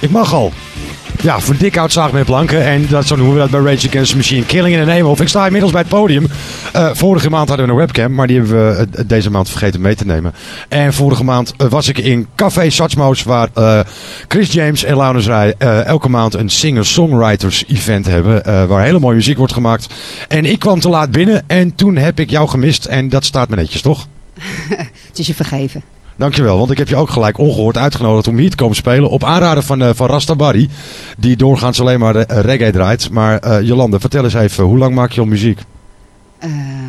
Ik mag al. Ja, voor dik oud zaag met planken. En dat, zo noemen we dat bij Rage Against the Machine. Killing in the Name of. Ik sta inmiddels bij het podium. Eh, vorige maand hadden we een webcam, maar die hebben we eh, deze maand vergeten mee te nemen. En vorige maand eh, was ik in Café Satsmoos, waar Chris James en Laurens Rij elke maand een singer-songwriters event hebben. waar hele mooie muziek wordt gemaakt. En ik kwam te laat binnen en toen heb ik jou gemist. En dat staat me netjes, toch? Het is je vergeven. Dankjewel, want ik heb je ook gelijk ongehoord uitgenodigd om hier te komen spelen. Op aanraden van, eh van Rasta Barry, die doorgaans alleen maar eh, reggae draait. Maar eh, Jolande, vertel eens even, hoe lang maak je al muziek?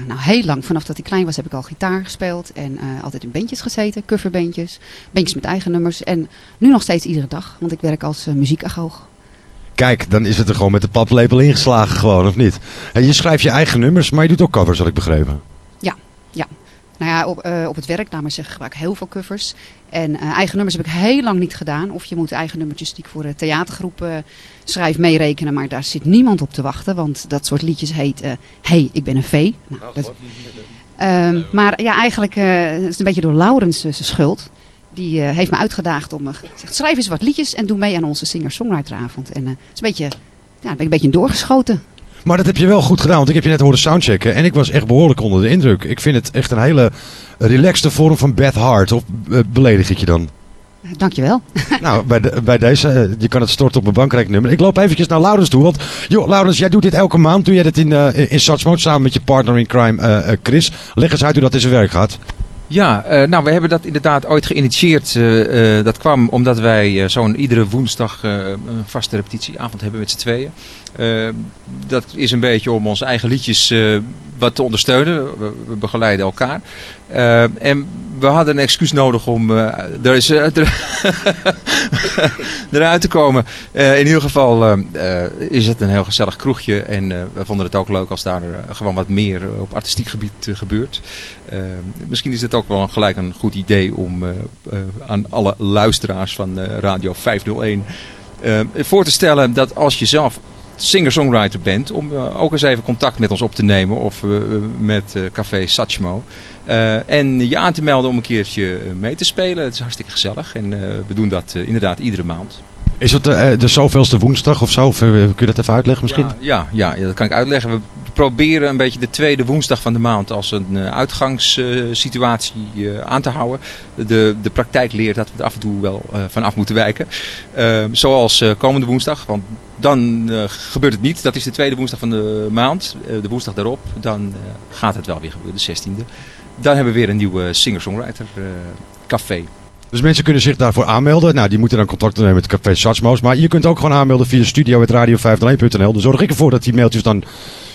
Nou, heel lang. Vanaf dat ik klein was heb ik al gitaar gespeeld. En altijd in bandjes gezeten. Coverbandjes. Bandjes met eigen nummers. En nu nog steeds iedere dag. Want ik werk als uh, muziekagoog. Kijk, dan is het er gewoon met de paplepel ingeslagen gewoon, of niet? En je schrijft je eigen nummers, maar je doet ook covers, had ik begrepen. Ja, ja. Nou ja, op, eh, op het werk, maar zeggen, gebruik ik heel veel covers. En eh, eigen nummers heb ik heel lang niet gedaan. Of je moet eigen nummertjes die ik voor uh, theatergroepen schrijf meerekenen. Maar daar zit niemand op te wachten. Want dat soort liedjes heet eh Hey, ik ben een vee. Nou, dat, Ehm, maar ja, eigenlijk eh, het is een beetje door Laurens eh, zijn schuld. Die eh, heeft me uitgedaagd om... eh, zegt, schrijf eens wat liedjes en doe mee aan onze singer-songwriteravond. En eh, het is een beetje, ja, ben ik een beetje doorgeschoten. Maar dat heb je wel goed gedaan, want ik heb je net horen soundchecken. En ik was echt behoorlijk onder de indruk. Ik vind het echt een hele relaxte vorm van bad heart. Of eh, beledig ik je dan? Dankjewel. Nou, bij, de- bij deze, eh, je kan het storten op mijn bankrekeningnummer. Ik loop eventjes naar Laurens toe, want joh, Laurens, jij doet dit elke maand. Doe jij dit in, eh in Satsmoot samen met je partner in crime eh, eh, Chris. Leg eens uit hoe dat in zijn werk gaat. Ja, eh, nou, we hebben dat inderdaad ooit geïnitieerd. Eh, eh, dat kwam omdat wij eh, zo'n iedere woensdag eh, een vaste repetitieavond hebben met z'n tweeën. Eh, dat is een beetje om onze eigen liedjes eh, wat te ondersteunen. We, begeleiden elkaar. Eh, en we hadden een excuus nodig om er is, eruit te komen. In ieder geval is het een heel gezellig kroegje. En we vonden het ook leuk als daar gewoon wat meer op artistiek gebied gebeurt. Misschien is het ook wel gelijk een goed idee om aan alle luisteraars van Radio 501 eh, voor te stellen dat als je zelf singer-songwriter bent, om eh, ook eens even contact met ons op te nemen of met eh, Café Satchmo. Eh, en je aan te melden om een keertje mee te spelen. Het is hartstikke gezellig en we doen dat inderdaad iedere maand. Is het de, eh, de zoveelste woensdag of zo? Eh, kun je dat even uitleggen misschien? Ja, ja, dat kan ik uitleggen. We proberen een beetje de tweede woensdag van de maand als een eh, uitgangssituatie eh, aan te houden. De, de praktijk leert dat we er af en toe wel eh, van af moeten wijken. Eh, zoals eh, komende woensdag, want dan eh, gebeurt het niet. Dat is de tweede woensdag van de maand. Eh, de woensdag daarop, dan eh, gaat het wel weer gebeuren, de 16e. Dan hebben we weer een nieuwe singer-songwriter eh, café. Dus mensen kunnen zich daarvoor aanmelden. Nou, die moeten dan contact nemen met Café Satsmoos. Maar je kunt ook gewoon aanmelden via studio.radio501.nl. Dus zorg ik ervoor dat die mailtjes dan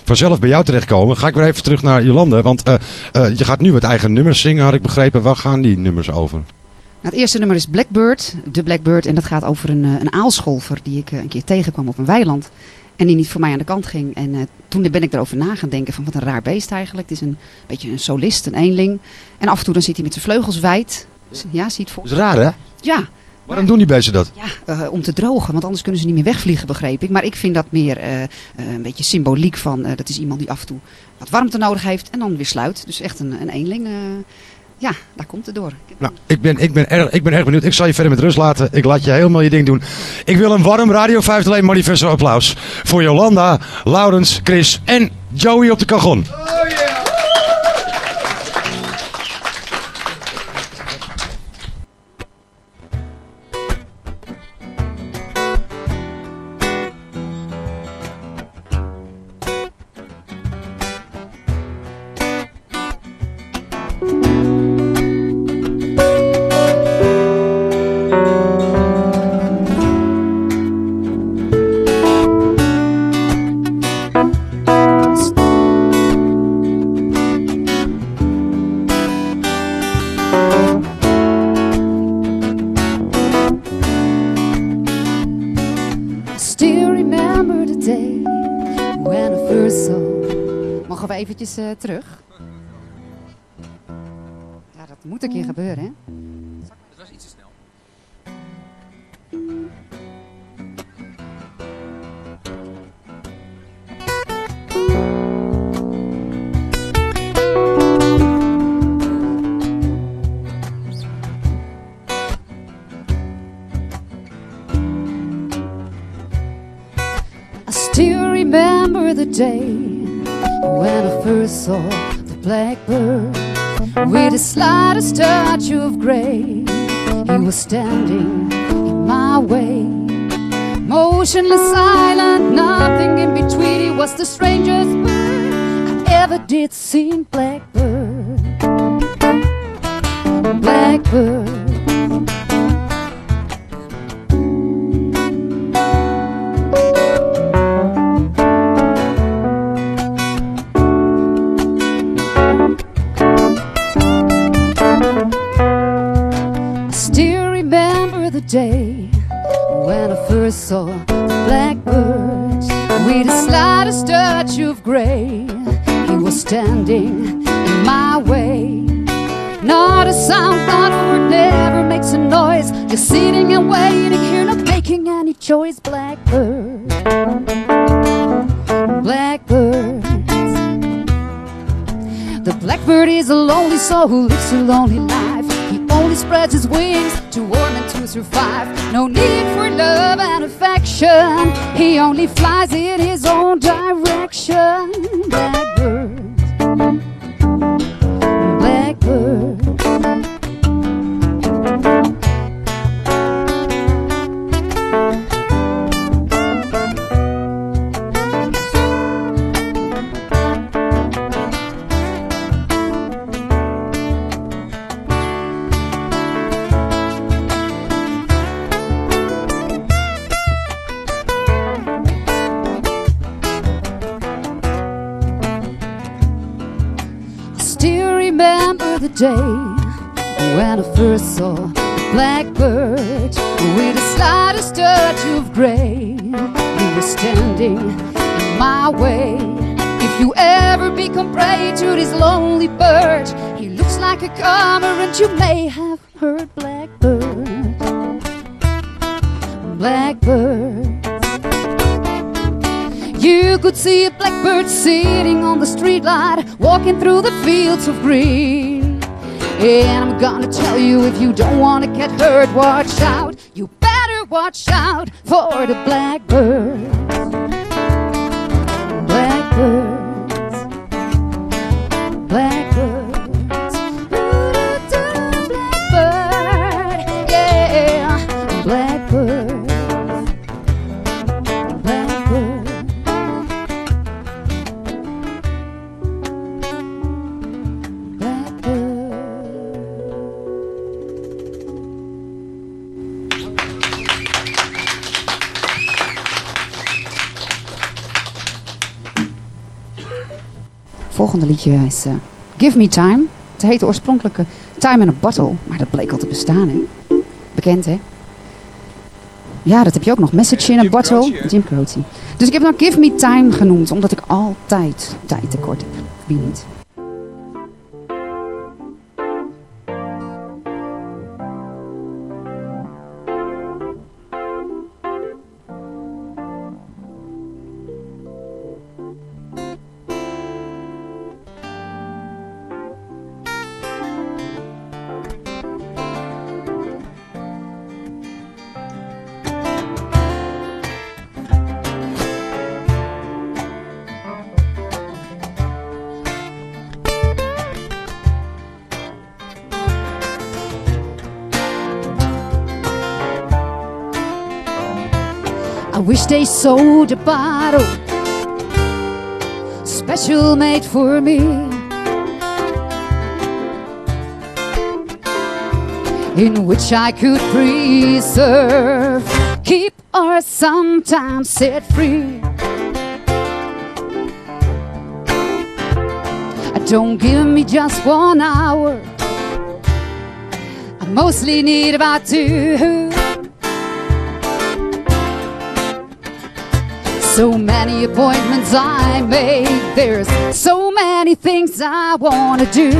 vanzelf bij jou terechtkomen. Ga ik weer even terug naar Jolande. Want eh, eh, je gaat nu wat eigen nummers zingen, had ik begrepen. Waar gaan die nummers over? Nou, het eerste nummer is Blackbird, de Blackbird. En dat gaat over een, eh, een aalscholver die ik een keer tegenkwam op een weiland. En die niet voor mij aan de kant ging. En toen ben ik erover na gaan denken van wat een raar beest eigenlijk. Het is een beetje een solist, een eenling. En af en toe dan zit hij met zijn vleugels wijd. Ja, ziet voor. Dat is raar, hè? Ja. Waarom doen die beesten dat? Ja, eh, om te drogen, want anders kunnen ze niet meer wegvliegen, begreep ik. Maar ik vind dat meer eh, eh, een beetje symboliek van, eh, dat is iemand die af en toe wat warmte nodig heeft en dan weer sluit. Dus echt een, een eenling. eh, ja, daar komt het door. Nou, ik ben, ik, ben erg, ik ben erg benieuwd. Ik zal je verder met rust laten. Ik laat je helemaal je ding doen. Ik wil een warm Radio 501 manifesto applaus voor Jolanda, Laurens, Chris en Joey op de kagon. Thank terug. With the slightest touch of gray. He was standing in my way, motionless, silent, nothing in between. He was the strangest bird I ever did see. Blackbird, blackbird. only fly. Standing in my way. If you ever become prey to this lonely bird, he looks like a comer, and you may have heard blackbird, blackbird. You could see a blackbird sitting on the streetlight, walking through the fields of green. And I'm gonna tell you if you don't wanna get hurt, watch out. You better watch out for the blackbird. Volgende liedje is eh, Give Me Time. Het heette oorspronkelijk eh, Time in a Bottle, maar dat bleek al te bestaan, hè? Bekend, hè? Ja, dat heb je ook nog. Message in a Bottle. Jim Croce. Dus ik heb nou Give Me Time genoemd, omdat ik altijd tijd tekort heb. Wie niet? I wish they sold a bottle special made for me. In which I could preserve, keep, or sometimes set free. Don't give me just one hour. I mostly need about two. So many appointments I make. There's so many things I wanna do.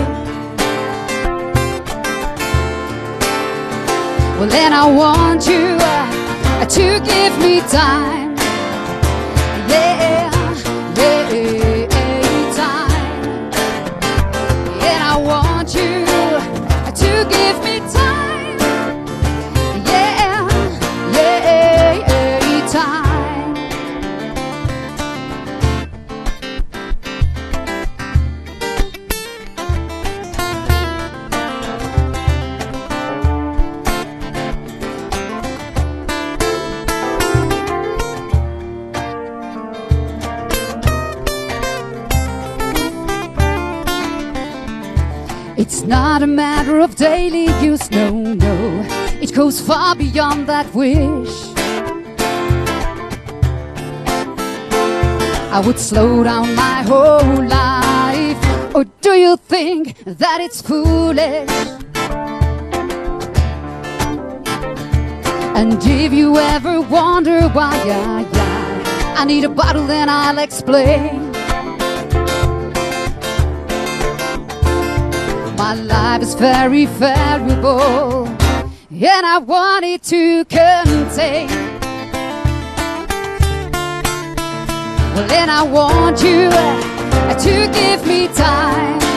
Well, then I want you uh, to give me time. Not a matter of daily use, no, no. It goes far beyond that wish. I would slow down my whole life. Or do you think that it's foolish? And if you ever wonder why I, I, I need a bottle, then I'll explain. My life is very valuable, and I want it to contain. Well, then I want you to give me time.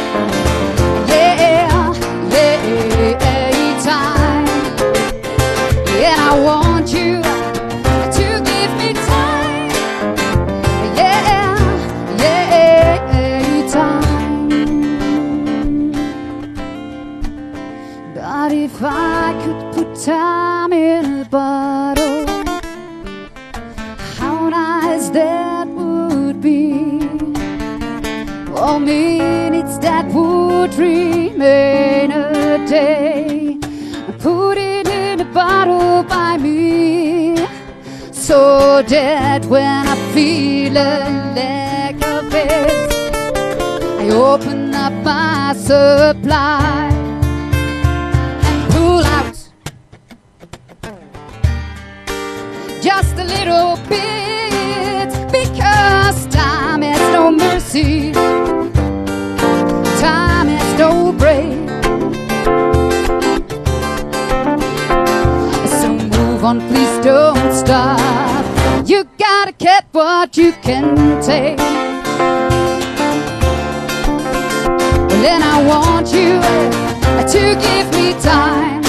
Would remain a day. I put it in a bottle by me, so that when I feel a lack of it, I open up my supply and pull out just a little bit because time has no mercy, stop. You gotta get what you can take. Then I want you to give me time.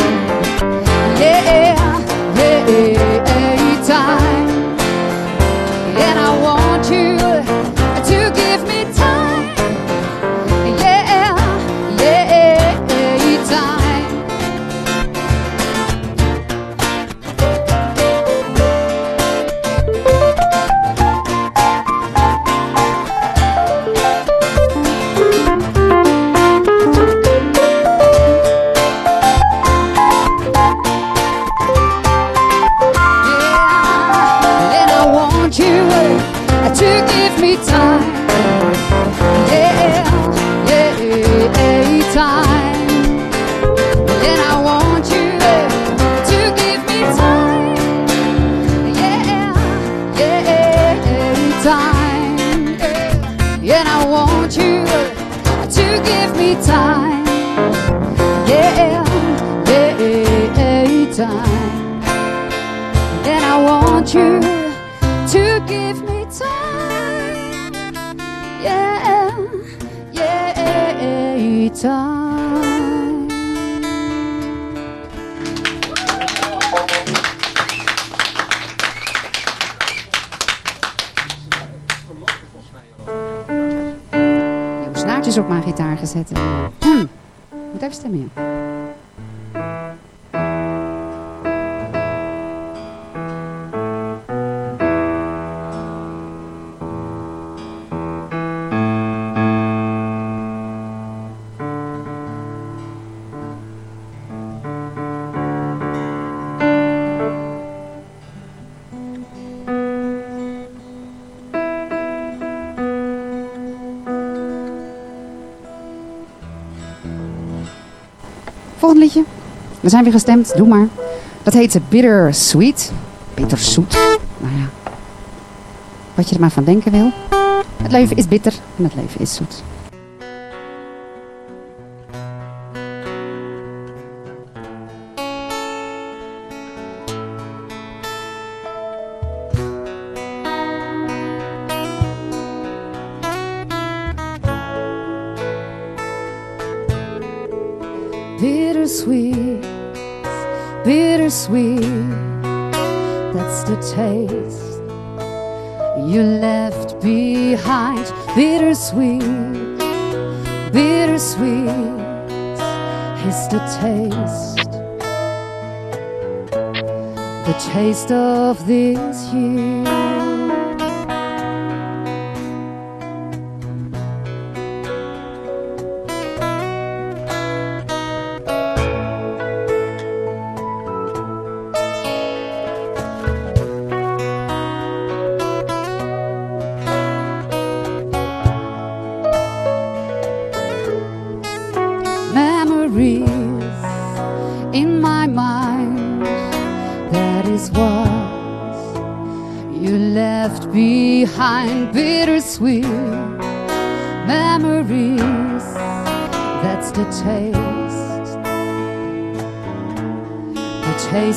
We zijn weer gestemd, doe maar. Dat heet Bitter Sweet. Bitterzoet. Nou ja. wat je er maar van denken wil. Het leven is bitter en het leven is zoet. The taste, the taste of this year.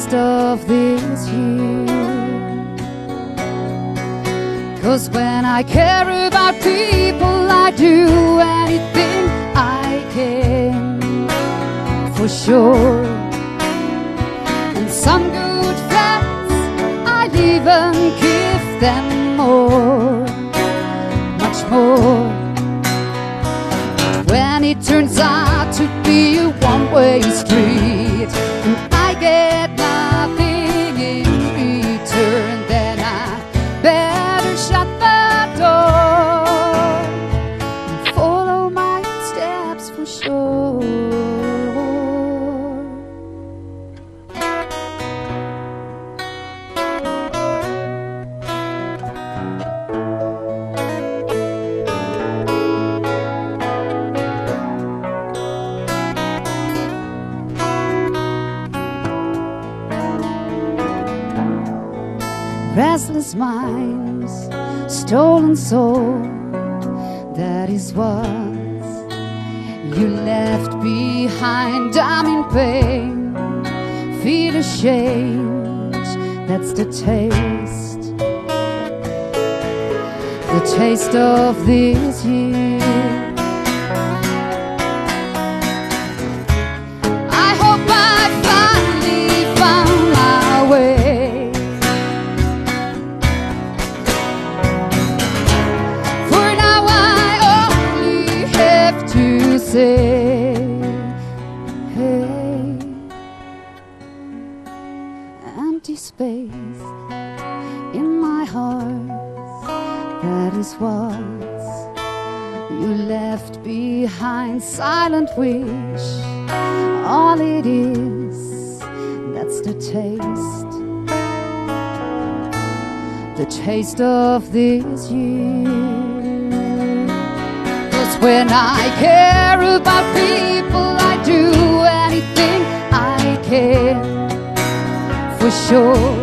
Taste of this year. Cause when I care about people, I do anything I can for sure. And some good friends, I'd even give them more, much more. When it turns out to be a one way street, of this year. Cause when I care about people, I do anything I can for sure.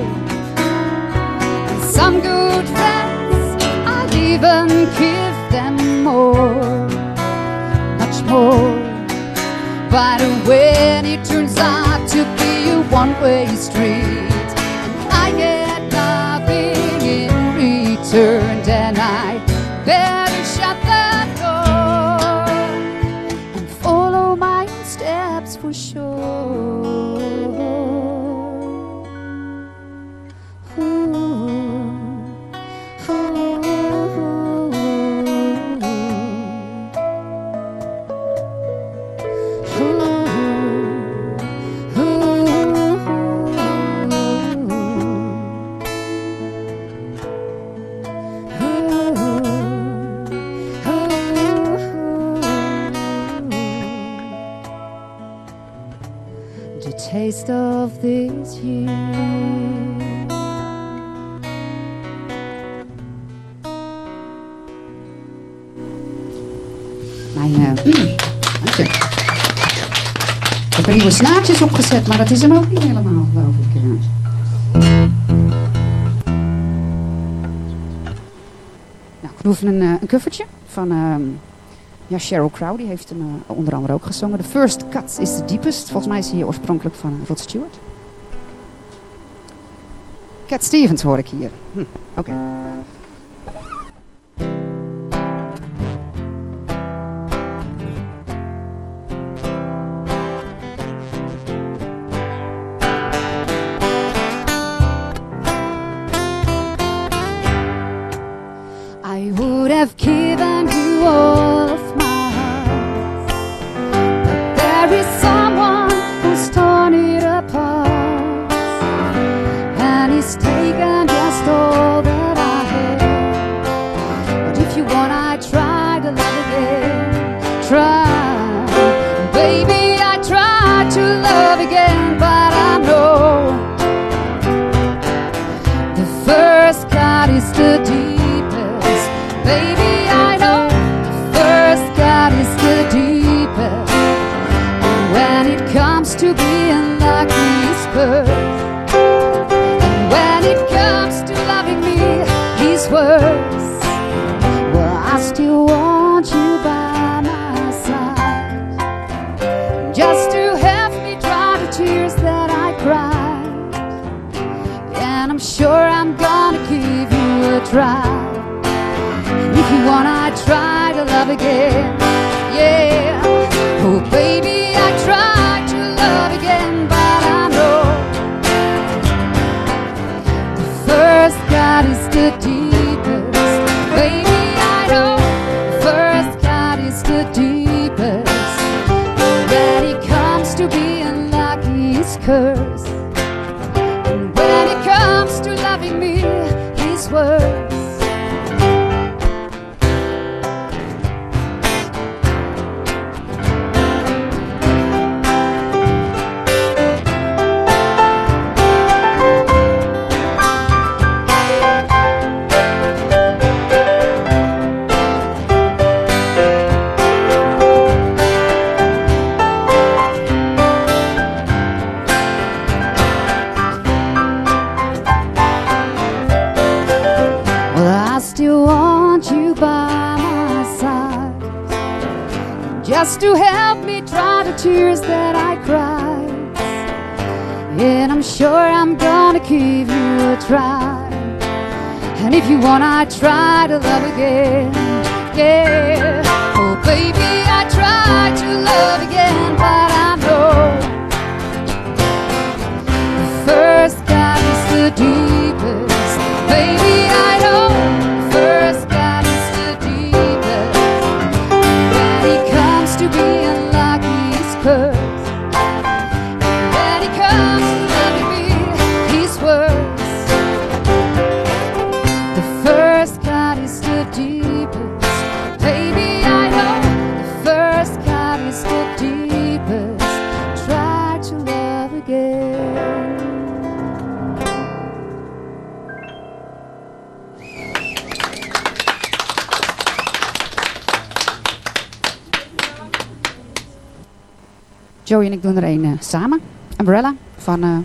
And some good friends, I'll even give them more, much more. But when it turns out to be a one way street, snaartjes opgezet, maar dat is hem ook niet helemaal, geloof ik. eh. Doe even een, eh, een covertje van ehm, ja, Sheryl Crow. Die heeft hem eh, onder andere ook gezongen. The First Cut is the Deepest. Volgens mij is hij oorspronkelijk van Rod Stewart. Cat Stevens hoor ik hier. Hm, Oké.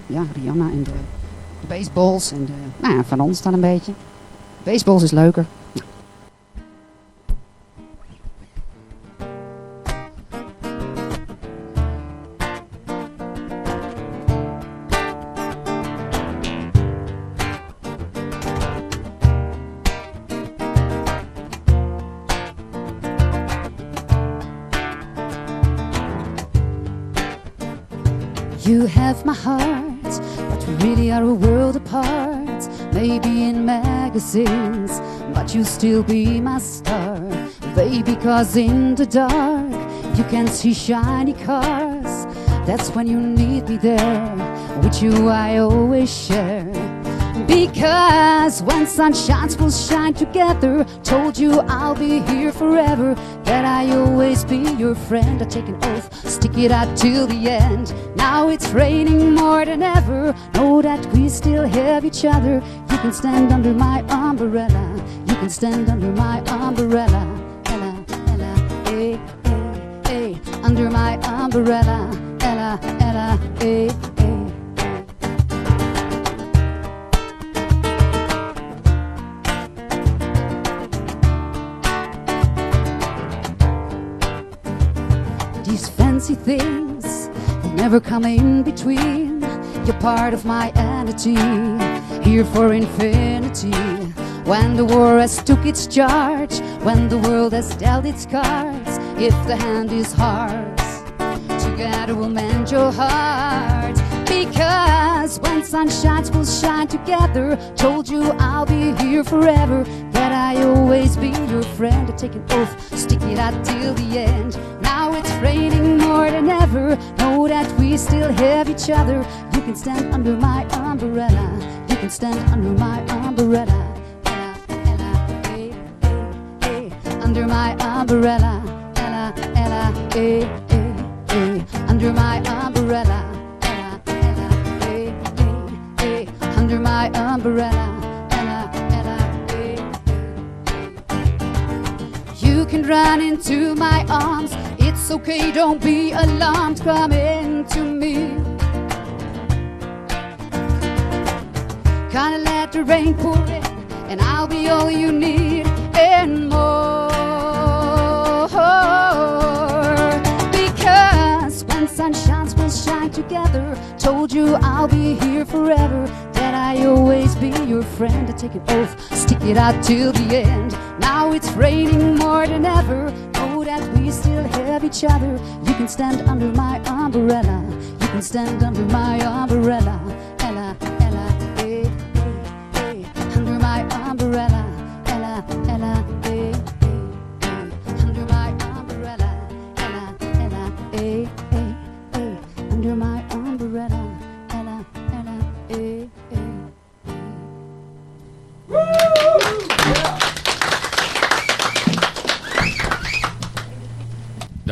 Ja, Rihanna en de, de baseballs. En de, nou ja, van ons dan een beetje. Baseballs is leuker. Still be my star. Baby, cause in the dark, you can see shiny cars. That's when you need me there. With you, I always share. Because when sun shines, we'll shine together. Told you I'll be here forever. That I always be your friend. I take an oath, stick it out till the end. Now it's raining more than ever. Know that we still have each other. You can stand under my umbrella and stand under my umbrella. Ella, Ella, eh, eh, eh. Under my umbrella. Ella, Ella, eh, eh. These fancy things will never come in between. You're part of my energy, here for infinity. When the war has took its charge, when the world has dealt its cards, if the hand is hard, together we'll mend your heart. Because when sun shines, we'll shine together. Told you I'll be here forever. That I always be your friend. I take an oath, stick it out till the end. Now it's raining more than ever. Know that we still have each other. You can stand under my umbrella. You can stand under my umbrella. Under my umbrella. Ella, Ella, eh, eh, eh. Under my umbrella. Ella, Ella, eh, eh, eh. Under my umbrella. Ella, Ella, eh, eh. You can run into my arms. It's okay, don't be alarmed. Come into me. Gonna let the rain pour in, and I'll be all you need and more. Because when sun shines, we'll shine together. Told you I'll be here forever. That I always be your friend. I take an oath, stick it out till the end. Now it's raining more than ever. Know that we still have each other. You can stand under my umbrella. You can stand under my umbrella.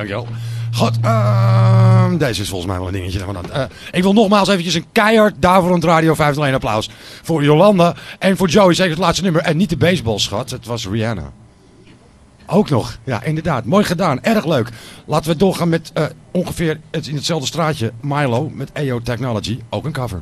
Dankjewel. Goed, ehm, deze is volgens mij wel een dingetje. Eh, ik wil nogmaals eventjes een keihard daarvoor Radio 501 applaus voor Jolanda en voor Joey. Zeker het laatste nummer. En niet de baseball, schat. Het was Rihanna. Ook nog. Ja, inderdaad. Mooi gedaan. Erg leuk. Laten we doorgaan met eh, ongeveer het, in hetzelfde straatje. Milo met EO Technology. Ook een cover.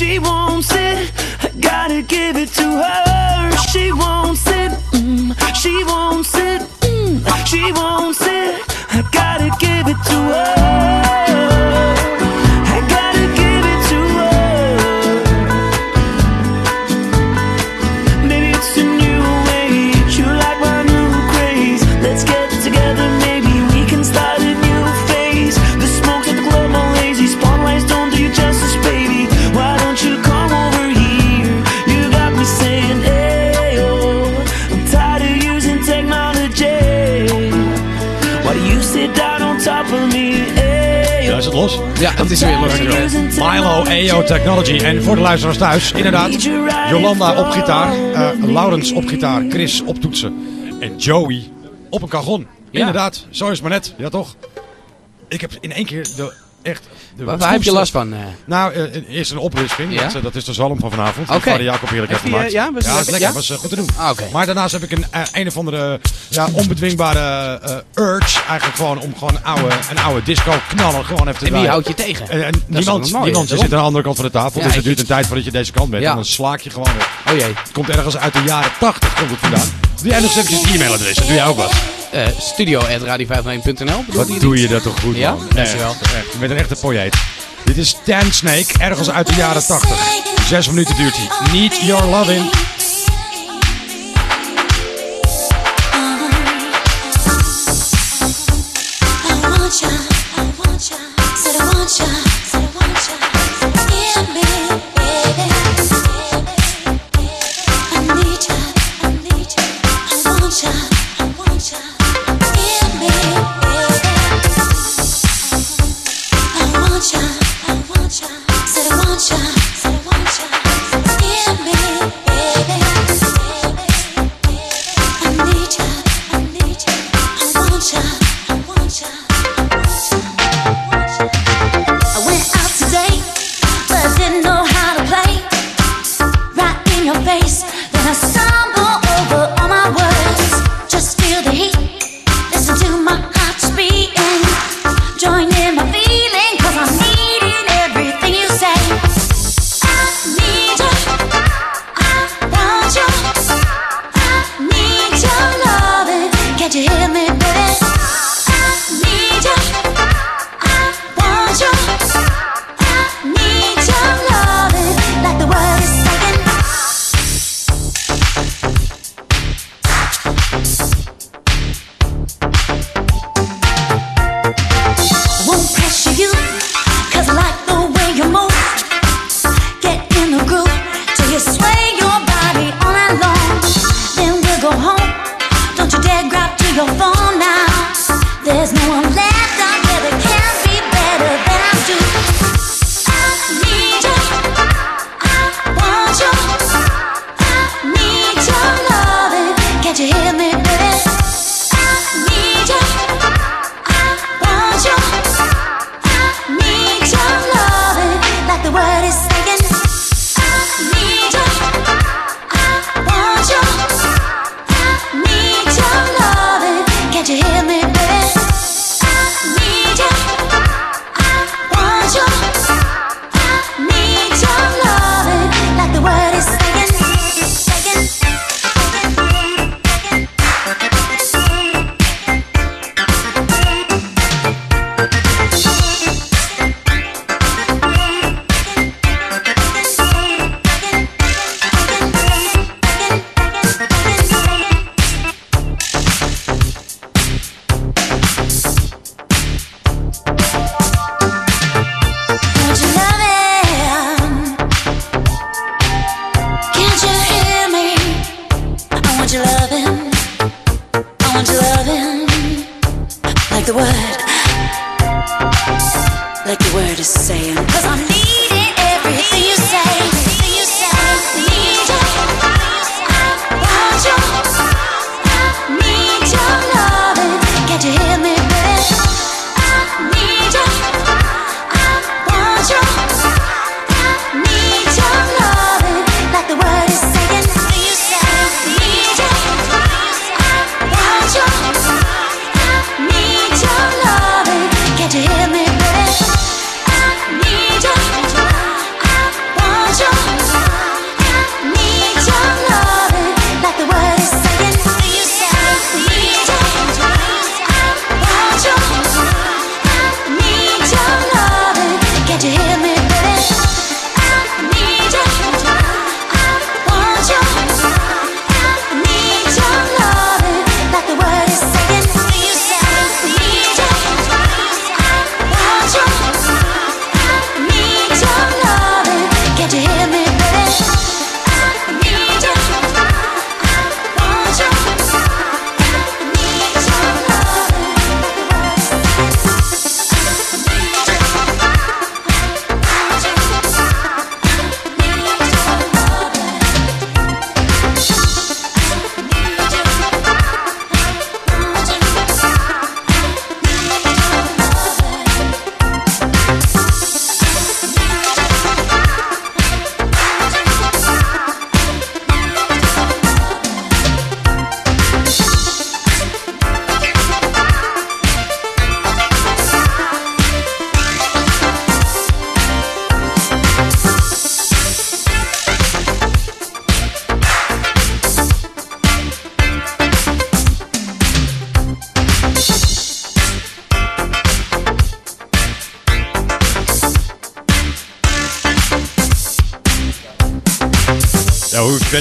She wants it, gotta give it to her. She wants it, mm, she wants Ja, het is weer los. Milo EO Technology. En voor de luisteraars thuis, inderdaad. Jolanda op gitaar, eh Laurens op gitaar, Chris op toetsen. En Joey op een cajon. Inderdaad, zo is het maar net. Ja, toch? Ik heb in één keer de echt... Waar- waar heb je last van, eh? Nou, eh, eerst een oprisping. Ja? Dat, eh, dat is de zalm van vanavond. Die Oké. vader Jacob heerlijk heeft die, gemaakt. eh, ja, was dat is lekker? Ja? was eh, goed te doen. Ah, oké. Maar daarnaast heb ik een, eh, een of andere ja, onbedwingbare eh, urge. Eigenlijk gewoon om gewoon een oude, een oude disco knaller gewoon even te En wie houdt je tegen? En, niemand, niemand. Je zit aan de andere kant van de tafel. Ja, dus het duurt een tijd voordat je deze kant bent. Ja. En dan slaak je gewoon op. Oh jee. Het komt ergens uit de jaren 80 komt het vandaan. Doe jij nog eventjes het e-mailadres? Dat doe jij ook wat. Eh studio at radio501.nl. Wat doe je dat toch goed, Ja? man. Dankjewel. Echt, echt. Je bent een echte poëet. Dit is Tan Snake, ergens uit de jaren 80. Zes minuten duurt hij. Need Your Loving.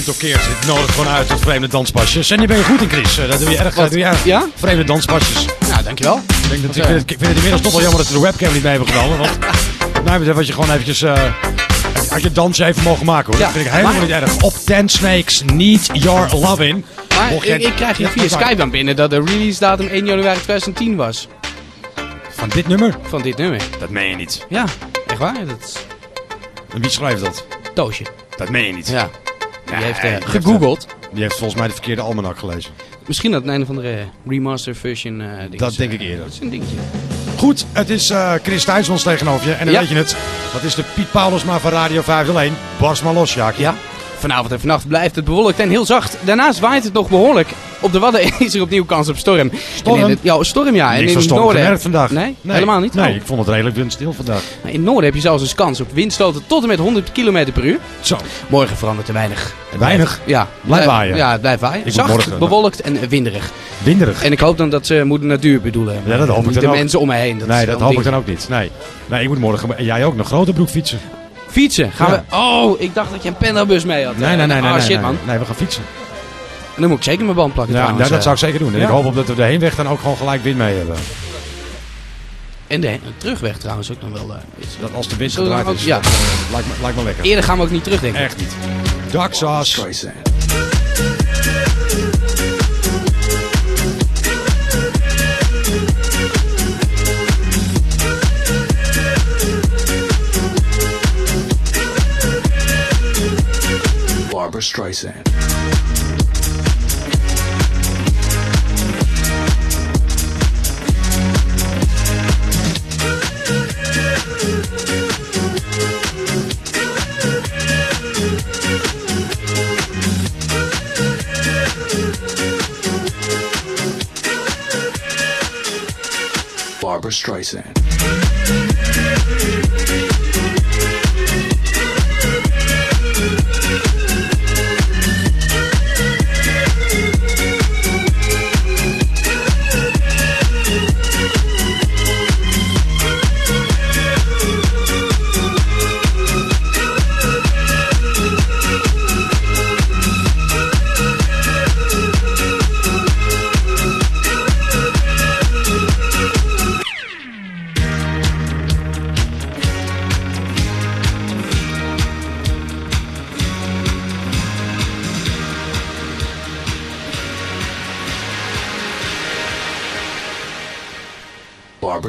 Bent of keert, het nodigt gewoon uit tot vreemde danspasjes. En die ben je goed in, Chris. Eh, Dat doe je erg, Wat? doe je erg. Ja? Vreemde danspasjes. Nou, dankjewel. Ik, denk dat, ik, vind het, ik vind het inmiddels toch wel jammer dat ze de webcam niet mee hebben genomen. Want mij betreft had je gewoon eventjes... eh had je dansje even mogen maken hoor. Ja, dat vind ik helemaal maar- niet erg. Op Ten Snakes, Need Your. Maar Mocht jij- ik, ik krijg hier via Skype dan binnen dat de release datum 1 januari 2010 was. Van dit nummer? Van dit nummer. Dat meen je niet. Ja, echt waar. Dat En wie schrijft dat? Doosje. Dat meen je niet. Ja. Die heeft eh, die gegoogeld. eh, die heeft volgens mij de verkeerde almanak gelezen. Misschien dat een of andere remaster version eh ding Dat denk ik eerder. Dat is een dingetje. Goed, het is eh, Chris Thijsmans tegenover je. En dan Ja. weet je het. Dat is de Piet Paulusma van Radio 501. Bars maar los. Ja. Vanavond en vannacht blijft het bewolkt en heel zacht. Daarnaast waait het nog behoorlijk. Op de Wadden is er opnieuw kans op storm. Storm? En in het, ja, storm ja. en in van het storm noorden... gemerkt vandaag. Nee? helemaal niet? Nee, Oh. ik vond het redelijk windstil vandaag. In het noorden heb je zelfs eens kans op windstoten tot en met 100 km per uur. Zo. Morgen verandert er weinig. Weinig? Ja. Blijft Eh, waaien? Ja, het blijft waaien. moet Zacht, morgen- bewolkt en winderig. Winderig? En ik hoop dan dat ze moeder natuur bedoelen. Ja, dat hoop ik Niet dan de ook. mensen om me heen. Dat nee, dat hoop een ik dan ook niet. Nee. nee, ik moet morgen... En jij ook nog grote broek fietsen. Fietsen? Gaan Ja. we... Oh, ik dacht dat je een pendelbus mee had. Nee, nee, nee. nee, Ah, nee, shit, nee. man. Nee, we gaan fietsen. En dan moet ik zeker mijn band plakken Ja, trouwens. nou, dat eh. zou ik zeker doen. En Ja. ik hoop op dat we de heenweg dan ook gewoon gelijk wind mee hebben. En de terugweg trouwens ook nog wel. eh, is- Dat als de wind gedraaid is, dat, eh, lijkt, me, lijkt me lekker. Eerder gaan we ook niet terug, denk ik. Echt niet. Dark Sauce. Barbara Streisand. Streisand.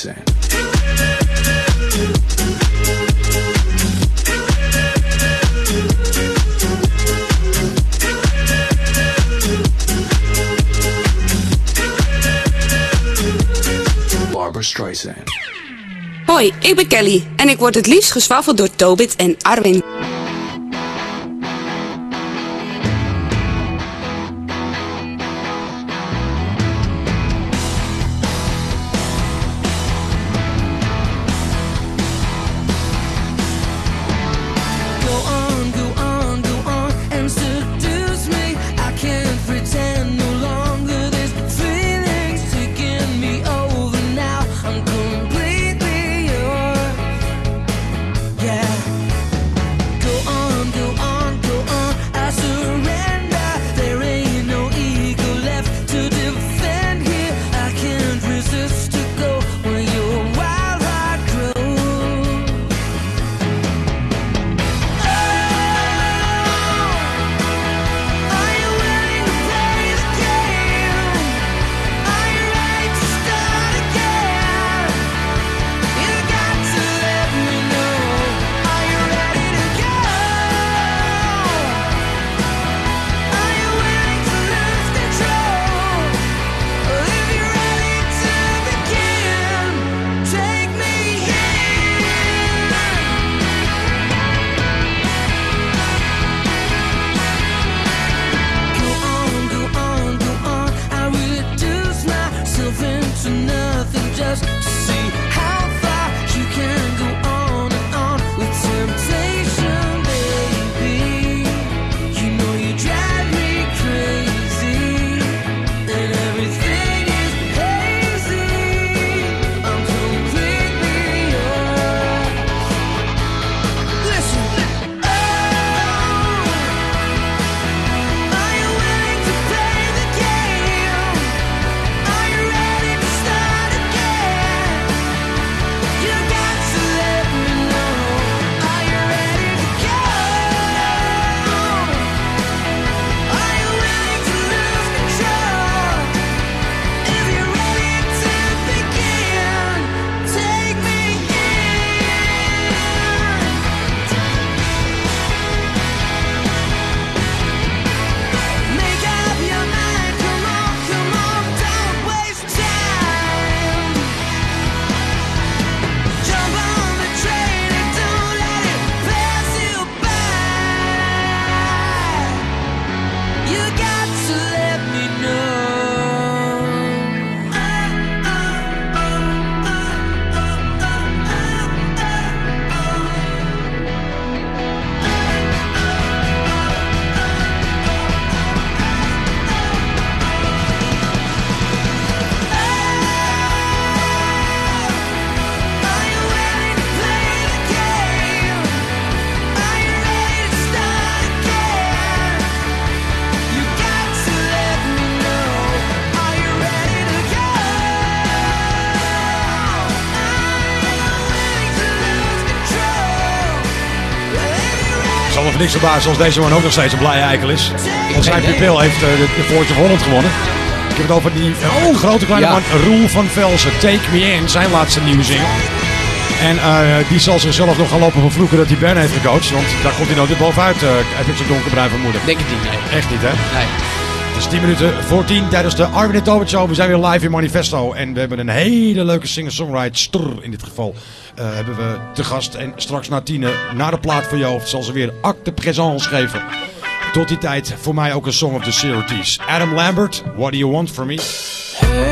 Streisand. Barbara. Hoi, ik ben Kelly en ik word het liefst gezwaffeld door Tobit en Arwin. niks verbazen als deze man ook nog steeds een blij eikel is. Want zijn pupil heeft eh, de, de of Holland gewonnen. Ik heb het over die eh, oh, grote kleine man Roel van Velsen. Take Me In, zijn laatste nieuwe single. En eh, die zal zichzelf nog gaan lopen vervloeken dat hij Ben heeft gecoacht. Want daar komt hij nooit bovenuit. Uh, heb ik zo'n donkerbruin vermoeden. Denk het niet, nee. Echt niet, hè? Nee. Het is 10 minuten voor 10 tijdens de Armin en Tobert Show. We zijn weer live in Manifesto. En we hebben een hele leuke singer-songwriter in dit geval. Eh, hebben we te gast. En straks na tien na de plaat van jou zal ze weer acte présence geven. Tot die tijd, voor mij ook een song of the Series. Adam Lambert, What Do You Want From Me?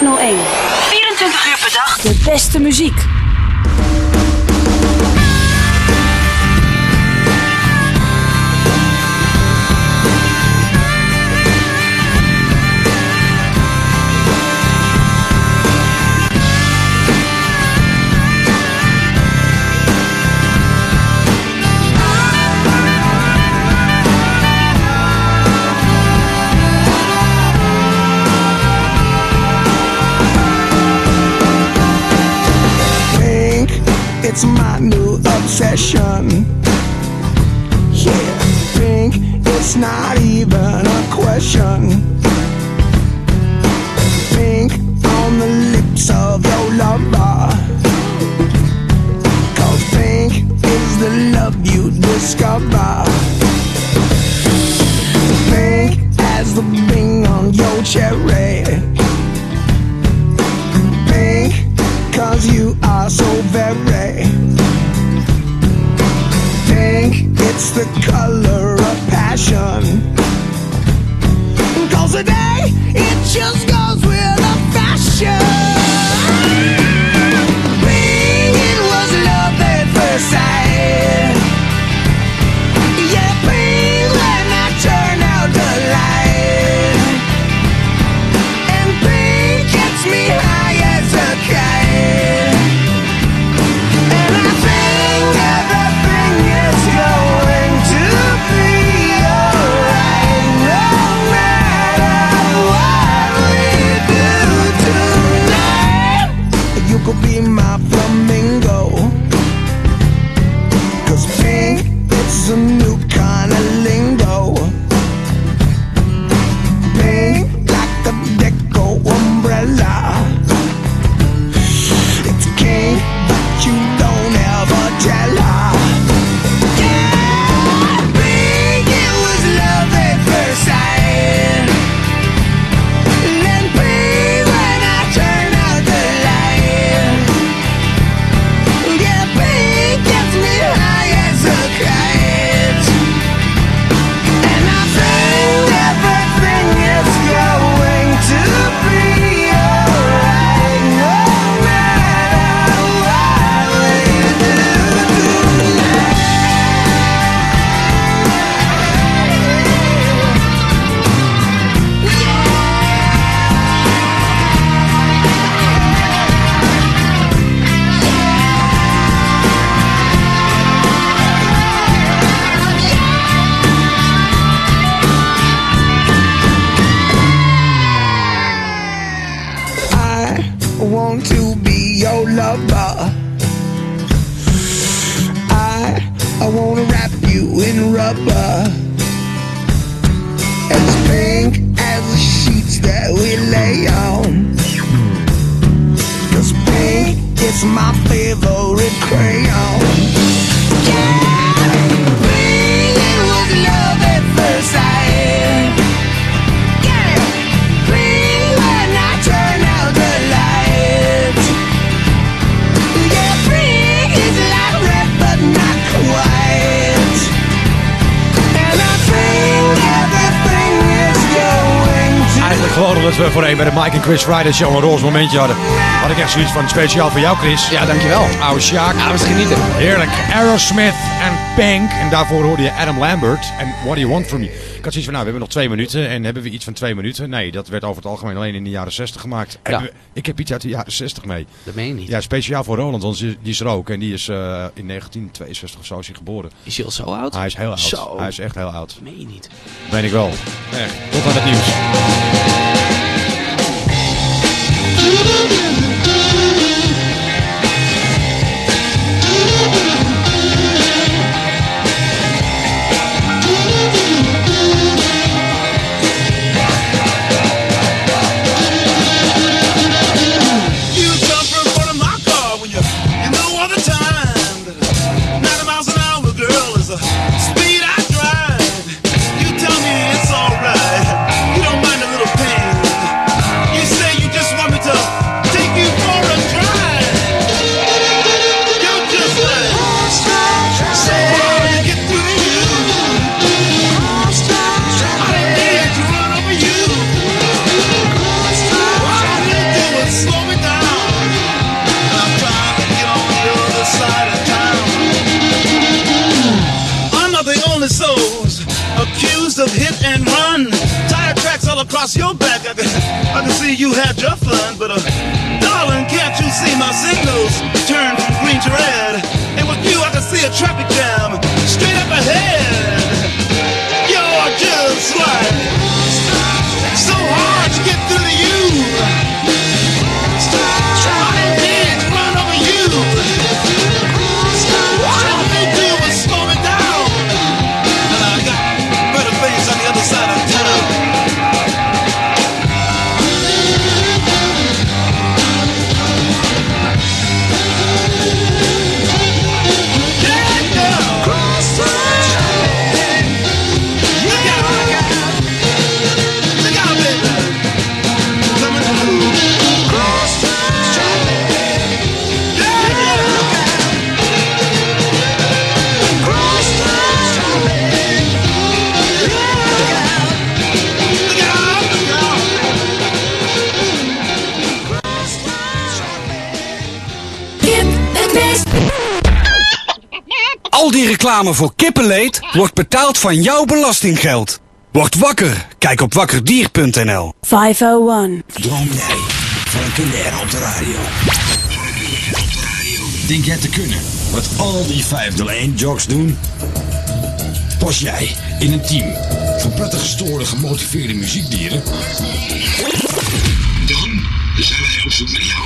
24 uur per dag. De beste muziek. Chris Friday show een roze momentje hadden. Had ik echt zoiets van speciaal voor jou, Chris. Ja, dankjewel. Oude Sjaak. Ja, we genieten. Heerlijk. Aerosmith en Pink. En daarvoor hoorde je Adam Lambert. En What Do You Want From Me. Ik had zoiets van, nou, we hebben nog twee minuten. En hebben we iets van twee minuten? Nee, dat werd over het algemeen alleen in de jaren 60 gemaakt. We- ik heb iets uit de jaren 60 mee. Dat meen je niet. Ja, speciaal voor Roland, want die is er ook. En die is eh, in 1962 of zo is hij geboren. Is hij al zo oud? Hij is heel oud. Zo. Hij is echt heel oud. Meen je niet. Ben ik wel. Echt. Tot aan het nieuws. Reclame voor kippenleed wordt betaald van jouw belastinggeld. Word wakker. Kijk op wakkerdier.nl. 501. Droom jij van een carrière op de radio? Denk jij te kunnen wat al die 501 jocks doen? Pas jij in een team van prettig gestoorde gemotiveerde muziekdieren? Dan zijn wij op zoek naar jou.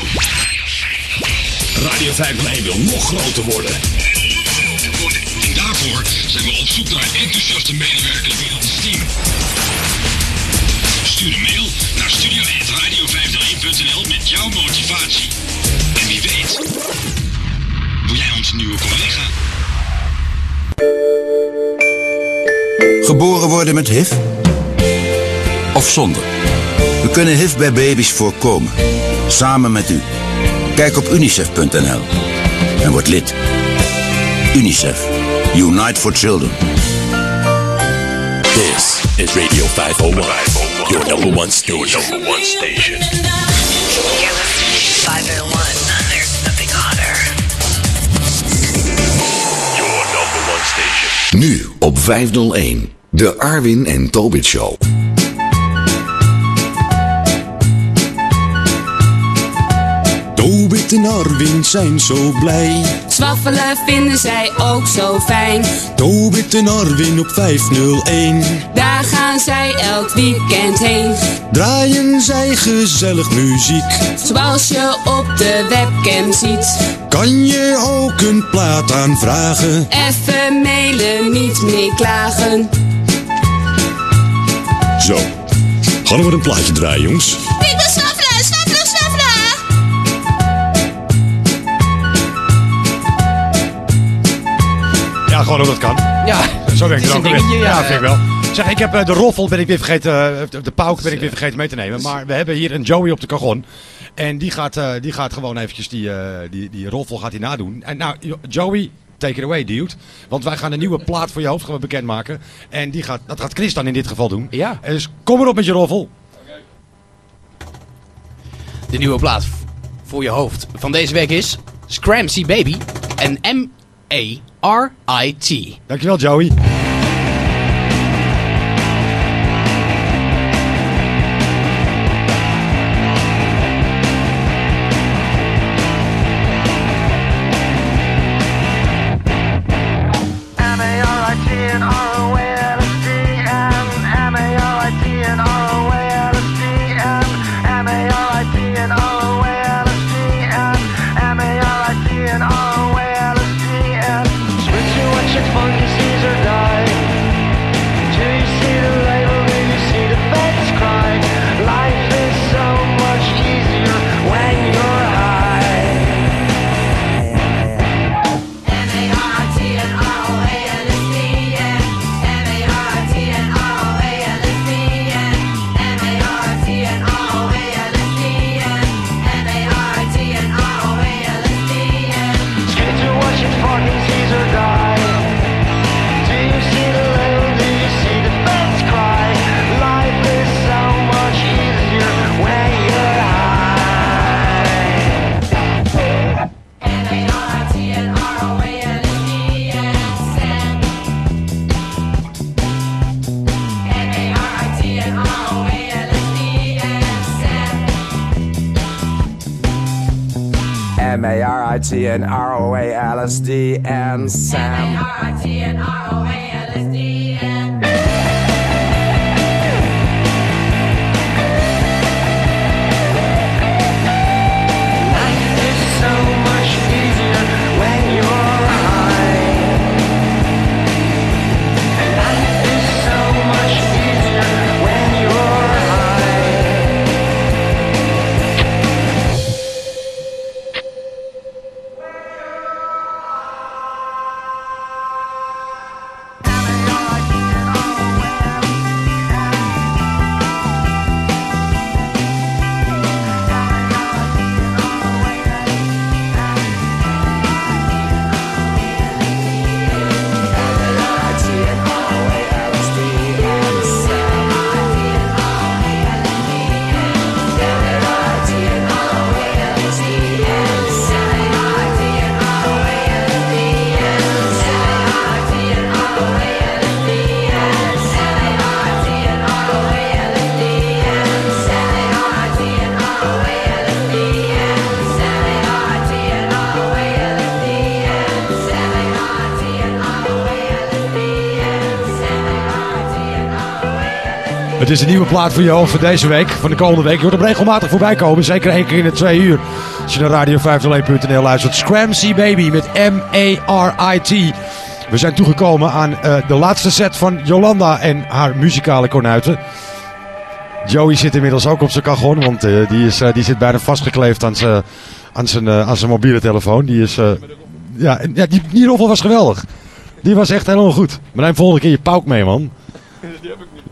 Radio 501 wil nog groter worden. Zijn we op zoek naar enthousiaste medewerkers binnen ons team. Stuur een mail naar studio.radio501.nl met jouw motivatie. En wie weet, word jij onze nieuwe collega. Geboren worden met HIV? Of zonder? We kunnen HIV bij baby's voorkomen. Samen met u. Kijk op unicef.nl en word lid. UNICEF. Unite for Children. This is Radio 501, your number one station. number one station. You're listening to 501. There's nothing hotter. Your number one station. Nu op 501. De Arwin en Tobit Show. Tobit en Arwin zijn zo blij. Zwaffelen vinden zij ook zo fijn. Tobit en Arwin op 501. Daar gaan zij elk weekend heen. Draaien zij gezellig muziek. Zoals je op de webcam ziet. Kan je ook een plaat aanvragen? Even mailen, niet meer klagen. Zo, gaan we een plaatje draaien, jongens. Gewoon hoe dat kan. Ja, Zo werkt het het is ook Ja, ja. vind ik wel. Zeg, ik heb eh, de roffel ben ik weer vergeten, eh, de, pauk ben ik weer vergeten mee te nemen. Maar we hebben hier een Joey op de kagon. En die gaat, eh, die gaat gewoon eventjes die, eh, die, die roffel gaat hij nadoen. En nou, Jo- Joey, take it away, dude. Want wij gaan een nieuwe plaat voor je hoofd gaan we bekendmaken. En die gaat, dat gaat Chris dan in dit geval doen. Ja. En Dus kom erop met je roffel. De nieuwe plaat voor je hoofd van deze week is Scramsy Baby en R I T. Thank Dankjewel, Joey. Het is een nieuwe plaat voor jou voor deze week, van de komende week. Je hoort hem regelmatig voorbij komen, zeker één keer in de twee uur. Als je naar radio501.nl luistert. Scramsy Baby met M-A-R-I-T. We zijn toegekomen aan eh, de laatste set van Jolanda en haar muzikale kornuiten. Joey zit inmiddels ook op zijn cajon, want eh, die, is, eh, die zit bijna vastgekleefd aan zijn, aan zijn, aan zijn mobiele telefoon. Die, is, ja, ja, die, die was geweldig. Die was echt helemaal goed. Maar volgende keer je pauk mee, man.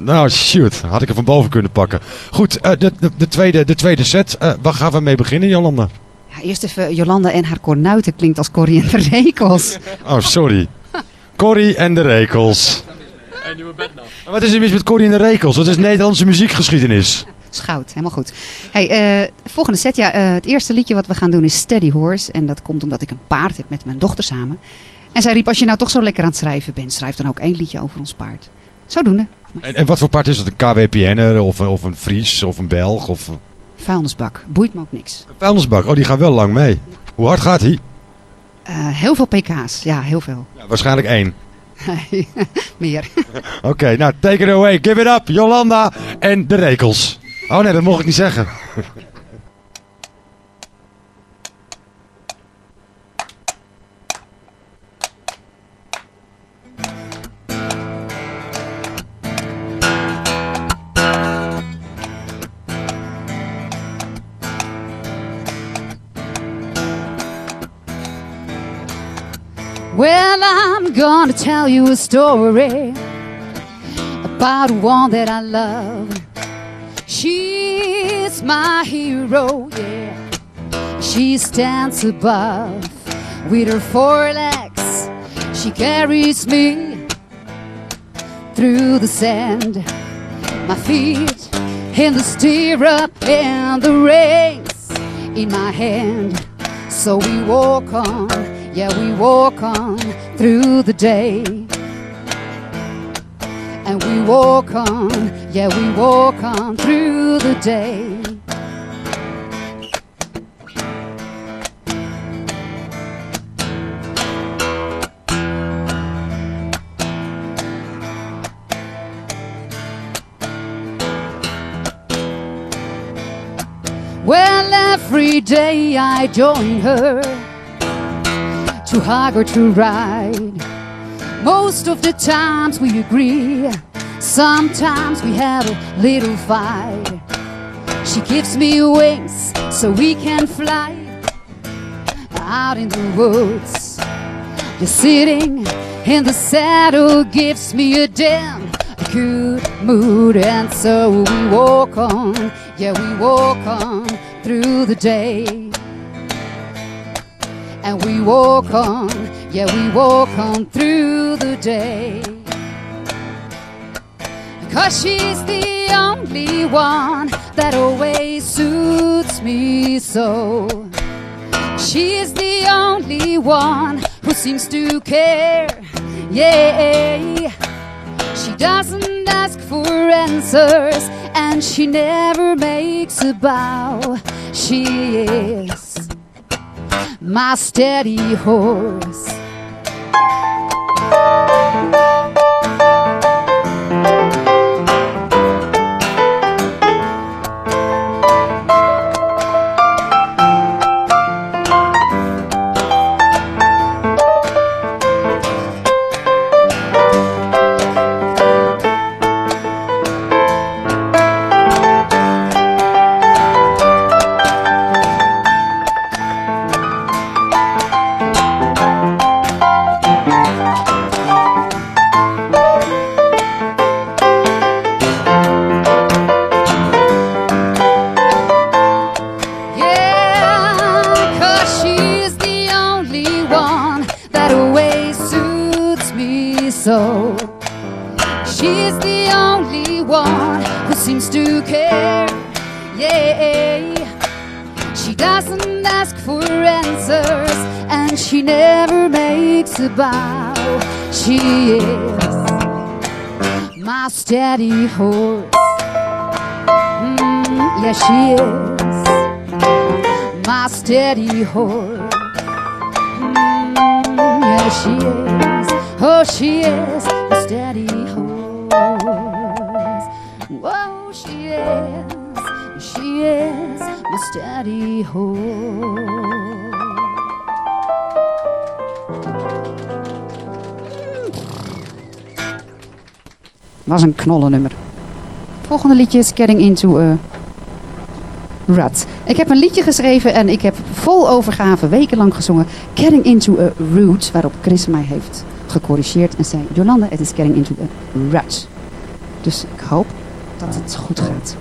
Nou, shoot. Had ik er van boven kunnen pakken. Goed, eh, de, de, de, tweede, de tweede set. Eh, waar gaan we mee beginnen, Jolanda? Ja, eerst even Jolanda en haar kornuiten klinkt als Corrie en de Rekels. Oh, sorry. Corrie en de Rekels. Maar Wat is er mis met Corrie en de Rekels? Dat is Nederlandse muziekgeschiedenis. Schout, helemaal goed. Hey, eh, volgende set, ja, eh, het eerste liedje wat we gaan doen is Steady Horse. En dat komt omdat ik een paard heb met mijn dochter samen. En zij riep, als je nou toch zo lekker aan het schrijven bent, schrijf dan ook één liedje over ons paard. Zodoende. En, en wat voor part is het? Een KWPN'er of, een- of een Fries of een Belg of een Vuilnisbak, boeit me ook niks. vuilnisbak? Oh, die gaan wel lang mee. Hoe hard gaat hij? Eh, heel veel pk's, ja, heel veel. Ja, waarschijnlijk één. Meer. Oké, nou, take it away. Give it up, Jolanda en de Rekels. Oh nee, dat mocht ik niet zeggen. Well, I'm gonna tell you a story about one that I love. She's my hero, yeah. She stands above with her four legs. She carries me through the sand. My feet in the stirrup and the reins in my hand. So we walk on, yeah, we walk on through the day. And we walk on, yeah, we walk on through the day. Well, every day I join her to hug or to ride. Most of the times we agree, sometimes we have a little fight. She gives me wings so we can fly out in the woods. Just sitting in the saddle gives me a damn good mood, and so we walk on, yeah, we walk on through the day. And we walk on, yeah, we walk on through the day. Cause she's the only one that always suits me so. She's the only one who seems to care, yeah. She doesn't ask for answers and she never makes a bow. She is my steady horse. So. She's the only one who seems to care. Yeah, she doesn't ask for answers and she never makes a bow. She is my steady horse. Mm, yeah, she is my steady horse. Mm, yeah, she is. Oh, she is my steady horse. Whoa, she is, she is my steady hold. Was een knollennummer. Volgende liedje is Getting Into a Rut. Ik heb een liedje geschreven en ik heb vol overgave wekenlang gezongen. Getting Into a Root, waarop Chris mij heeft gecorrigeerd en zei... Jolanda, het is Getting Into a Rut. Dus ik hoop dat het goed gaat.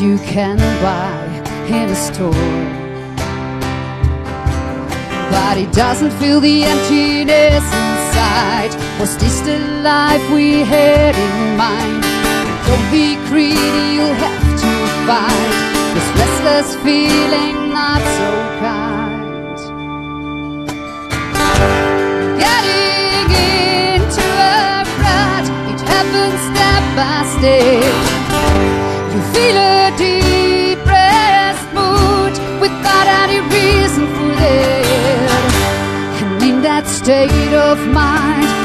You can buy in a store. But it doesn't fill the emptiness inside. Was this the life we had in mind? Don't be greedy, you'll have to find this restless feeling not so kind. Getting into a rut, it happens step by step. You feel a state of mind,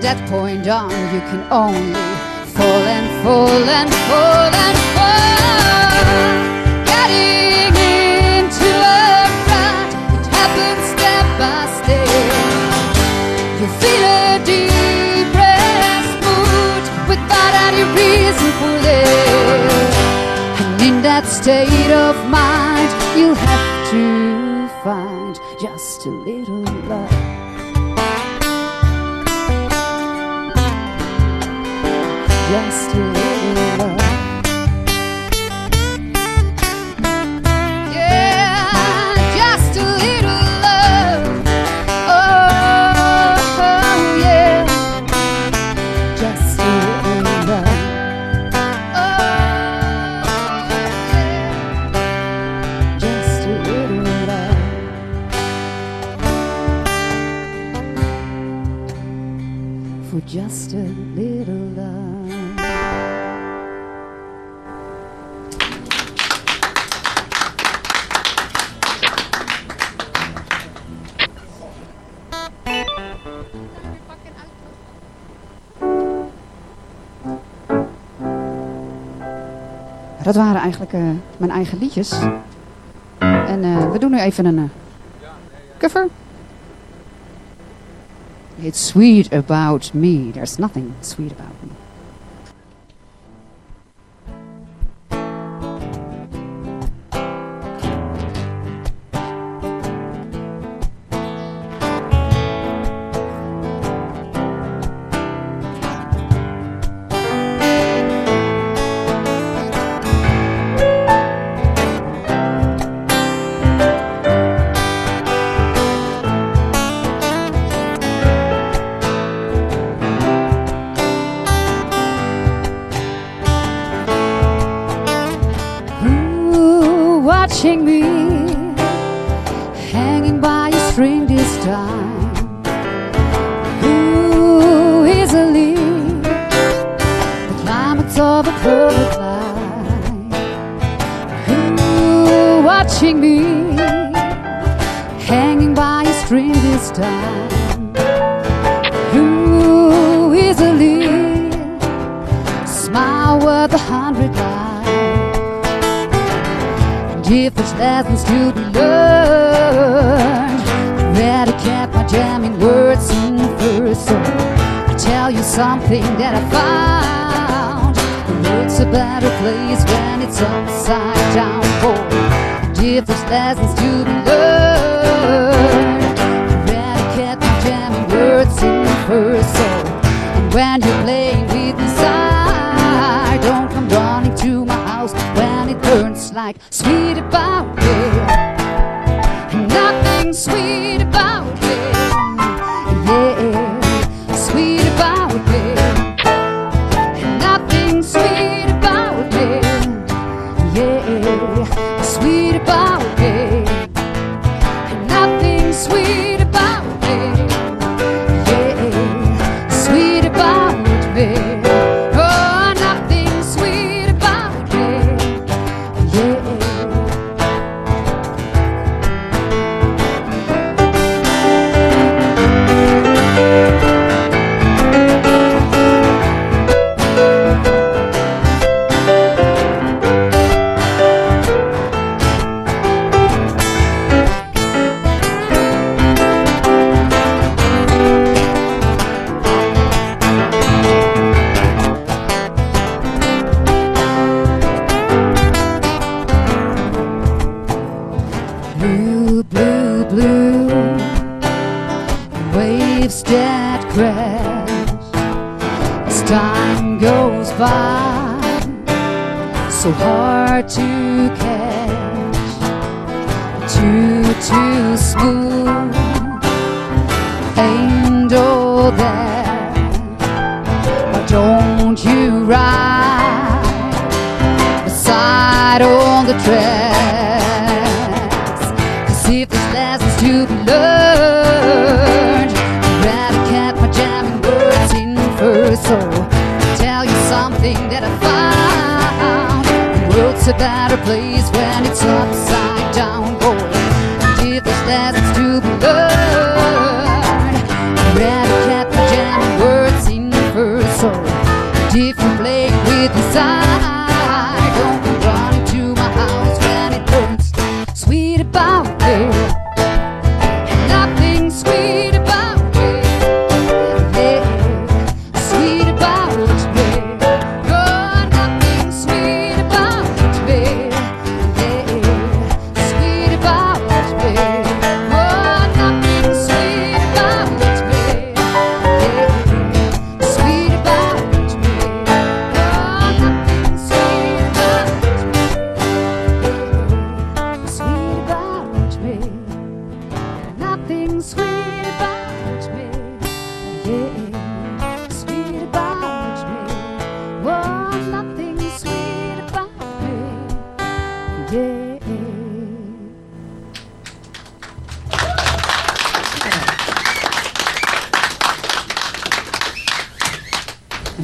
that point on, you can only fall and fall and fall and fall. Getting into a rut, it happens step by step. You feel a depressed mood without any reason for it. And in that state of mind, you'll have to find just a little eigenlijk uh, mijn eigen liedjes. En uh, we doen nu even een eh, cover. It's sweet about me. There's nothing sweet about me.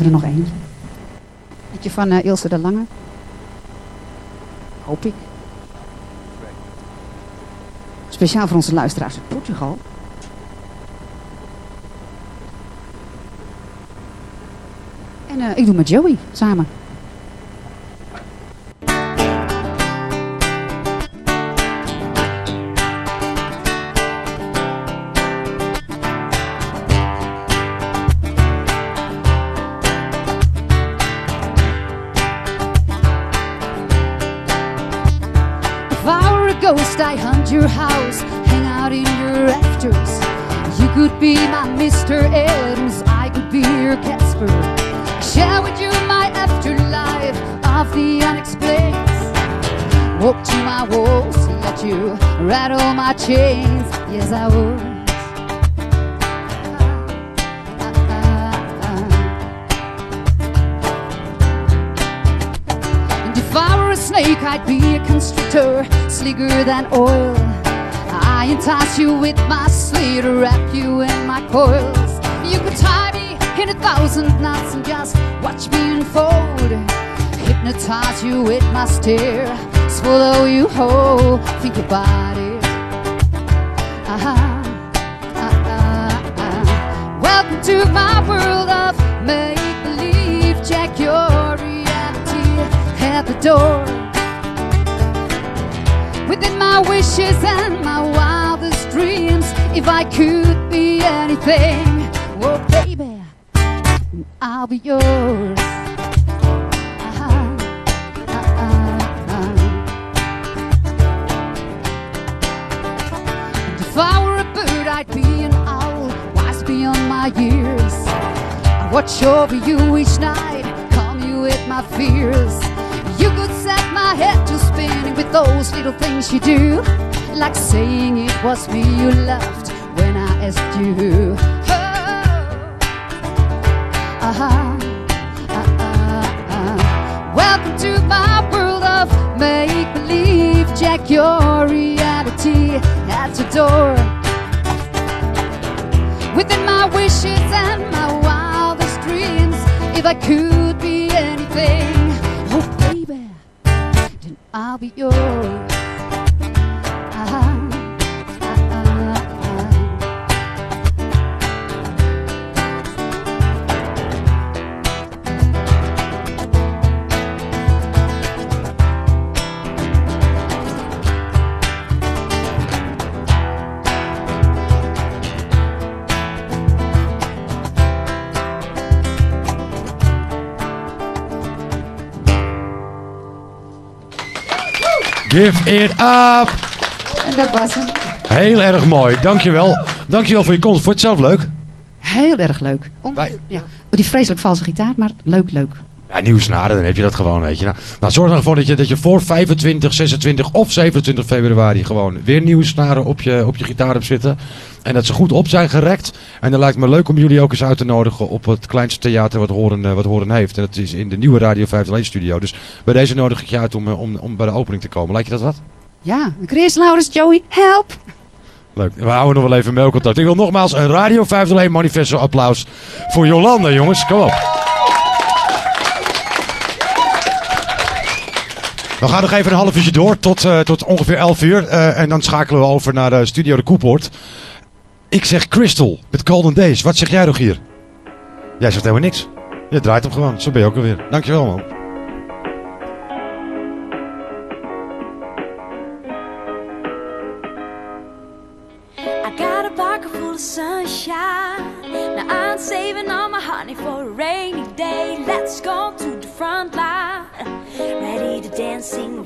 Er nog eentje? Eentje van eh, Ilse de Lange. Hoop ik. Speciaal voor onze luisteraars uit Portugal. En eh, ik doe met Joey samen. Coils. You could tie me in a thousand knots and just watch me unfold. Hypnotize you with my stare, swallow you whole. Think about it. Uh-huh. Uh-uh. Welcome to my world of make believe. Check your reality at the door. Within my wishes and my wildest dreams, if I could anything, oh baby, I'll be yours. Uh-huh. Uh-uh. And if I were a bird, I'd be an owl, wise beyond my years. I watch over you each night, calm you with my fears. You could set my head to spinning with those little things you do, like saying it was me you loved asked you. Oh. Uh-huh. Welcome to my world of make believe. Check your reality at the door. Within my wishes and my wildest dreams, if I could be anything, oh baby, then I'll be yours. Give it up! En dat was hem. Heel erg mooi, dankjewel. Dankjewel voor je komst. Vond je het zelf leuk? Heel erg leuk. Om, ja. Die vreselijk valse gitaar, maar leuk, leuk. Ja, nieuwe snaren, dan heb je dat gewoon, weet je. Nou, nou zorg ervoor dat je, dat je voor 25, 26 of 27 februari gewoon weer nieuwe snaren op je, op je gitaar hebt zitten. En dat ze goed op zijn gerekt. En dan lijkt me leuk om jullie ook eens uit te nodigen op het kleinste theater wat Horen, eh, wat Horen heeft. En dat is in de nieuwe Radio 501 studio. Dus bij deze nodig ik je uit om, eh, om, om bij de opening te komen. Lijkt je dat wat? Ja, Chris, Laurens, Joey, help! Leuk. We houden nog wel even mailcontact. Ik wil nogmaals een Radio 501 manifesto applaus voor Jolanda, jongens. Kom op. We gaan nog even een half uurtje door tot, eh, tot ongeveer 11 uur. en dan schakelen we over naar studio de Koepoort. Ik zeg Crystal met Golden Days. Wat zeg jij nog hier? Jij zegt helemaal niks. Je draait hem gewoon. Zo ben je ook alweer. Dankjewel man.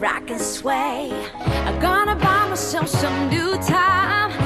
Rock and sway. I'm gonna buy myself some new time.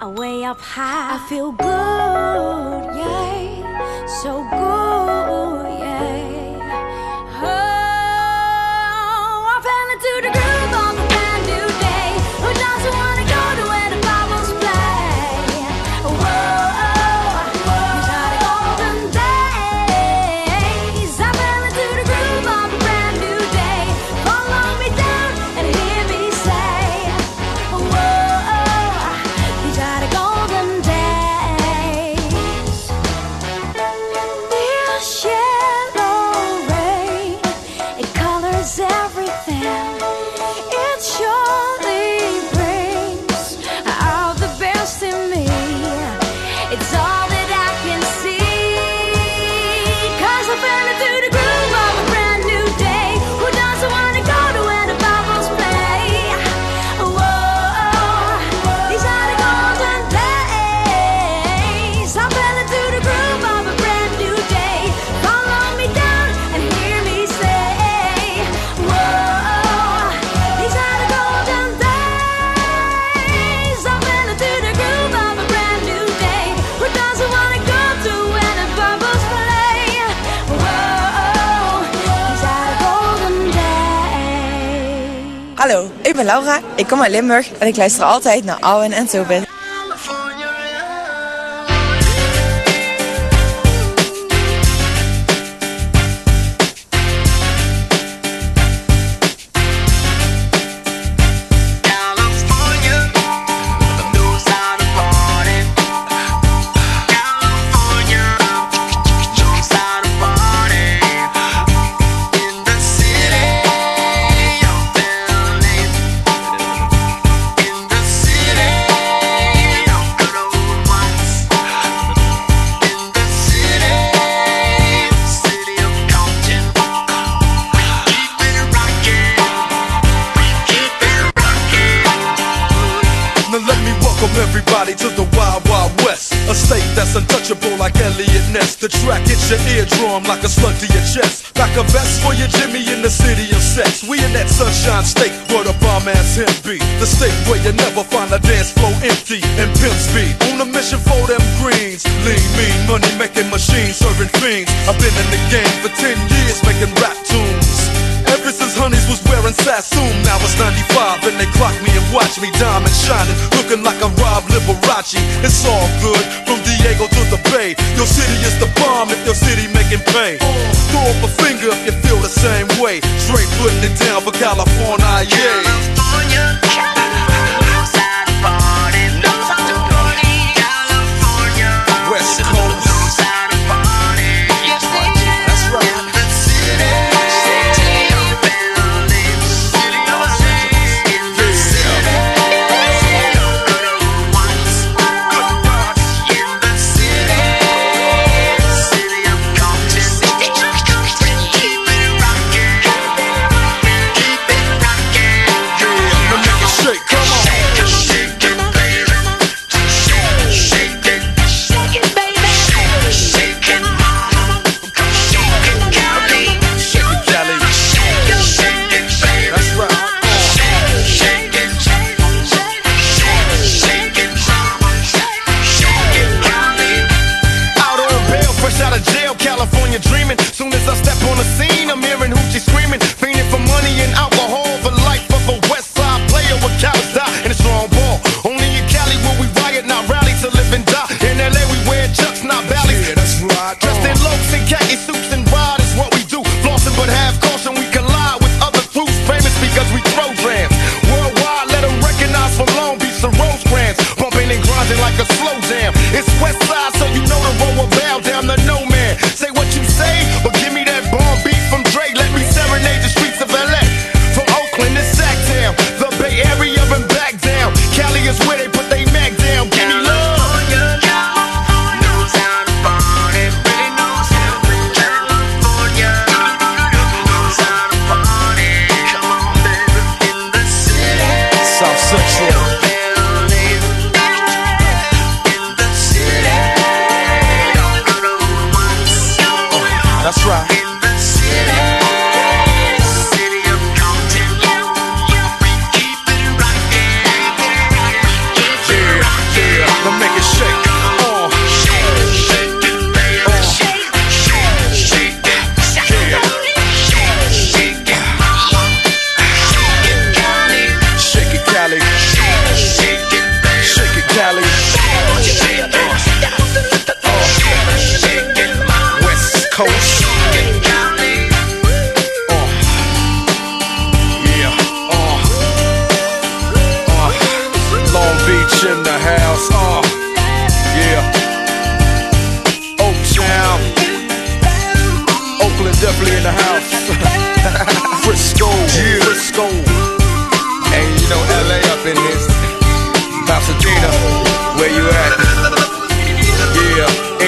away up high. I feel good, yeah, so good. kom uit Limburg en ik luister altijd naar Owen en Tobin.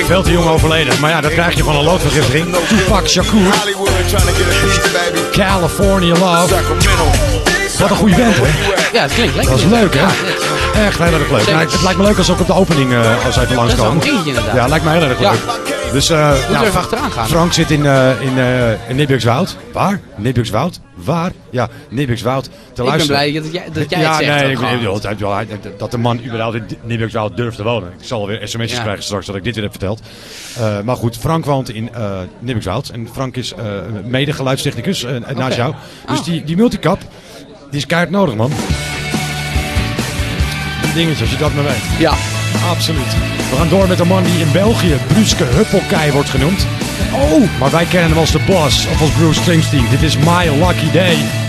Veel te jong overleden. Maar ja, dat krijg je van een loodvergiftiging. Tupac Shakur. California Love. Wat een goede band, hè? Ja, het klinkt lekker. Dat is leuk, hè? Echt heel erg leuk. Nou, het lijkt me leuk als ook op de opening eh, als even Dat is langskomen. een dingetje inderdaad. Ja, lijkt me heel erg Ja. leuk. Dus we ja, even achteraan gaan. Frank zit in, eh in, eh in. Waar? Nibbukswoud? Waar? Ja, Nibbukswoud. Te Ik ben luisteren. blij dat jij, dat jij ja, het zegt. nee, ik wel, dat de man überhaupt in Nibbukswoud durft te wonen. Ik zal weer sms'jes krijgen straks dat ik dit weer heb verteld. Eh, maar goed, Frank woont in eh Nibbukswoud. En Frank is eh mede geluidstechnicus eh, naast jou. Dus Oh. die, die multicap, die is keihard nodig, man. Die dingetjes, als je dat maar weet. Ja. Absoluut. We gaan door met een man die in België Bruske Huppelkei wordt genoemd. Oh! Maar wij kennen hem als de boss, of als Bruce Springsteen. Dit is My Lucky Day.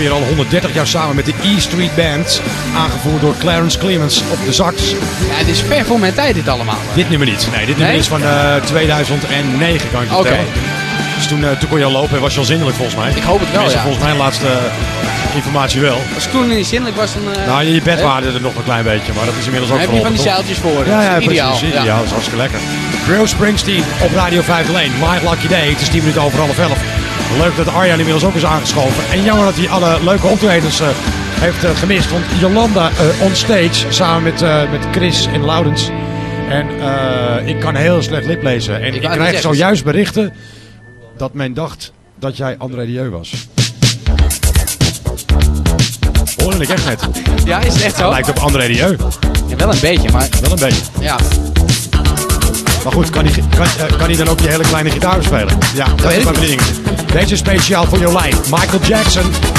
Ongeveer al 130 jaar samen met de E Street Band. Aangevoerd door Clarence Clemens op de sax. Ja, het is ver voor mijn tijd dit allemaal. Dit nummer niet. Nee, dit nummer Nee? is van eh, 2009 kan ik je vertellen. Dus toen, eh, toen kon je al lopen en was je al zindelijk volgens mij. Ik hoop het wel, ja. Volgens mijn laatste eh, informatie wel. Als toen niet zindelijk was, dan... eh, Nou, je bed waarde er nog een klein beetje, maar dat is inmiddels ook Dan heb je van die verholpen, zeiltjes voor. Ja, ja, ideaal. precies. Ja. Dat is hartstikke lekker. Bruce Springsteen op Radio 501. My Lucky Day. Het is 10 minuten over half 11. Leuk dat Arjan inmiddels ook is aangeschoven. En jammer dat hij alle leuke optredens uh, heeft eh, gemist. Want Jolanda uh, on stage samen met, met Chris en Laudens. En ik kan heel slecht liplezen. En ik, krijg zojuist berichten dat men dacht dat jij André Dieu was. Hoorde ik echt net. Ja, is het echt zo? Hij lijkt op André Dieu. Ja, wel een beetje, maar... Wel een beetje. Ja. Maar goed, kan hij, kan, eh, kan hij dan ook die hele kleine gitaar spelen? Ja, dat, is mijn bediening. Deze speciaal voor Jolijn. Michael Jackson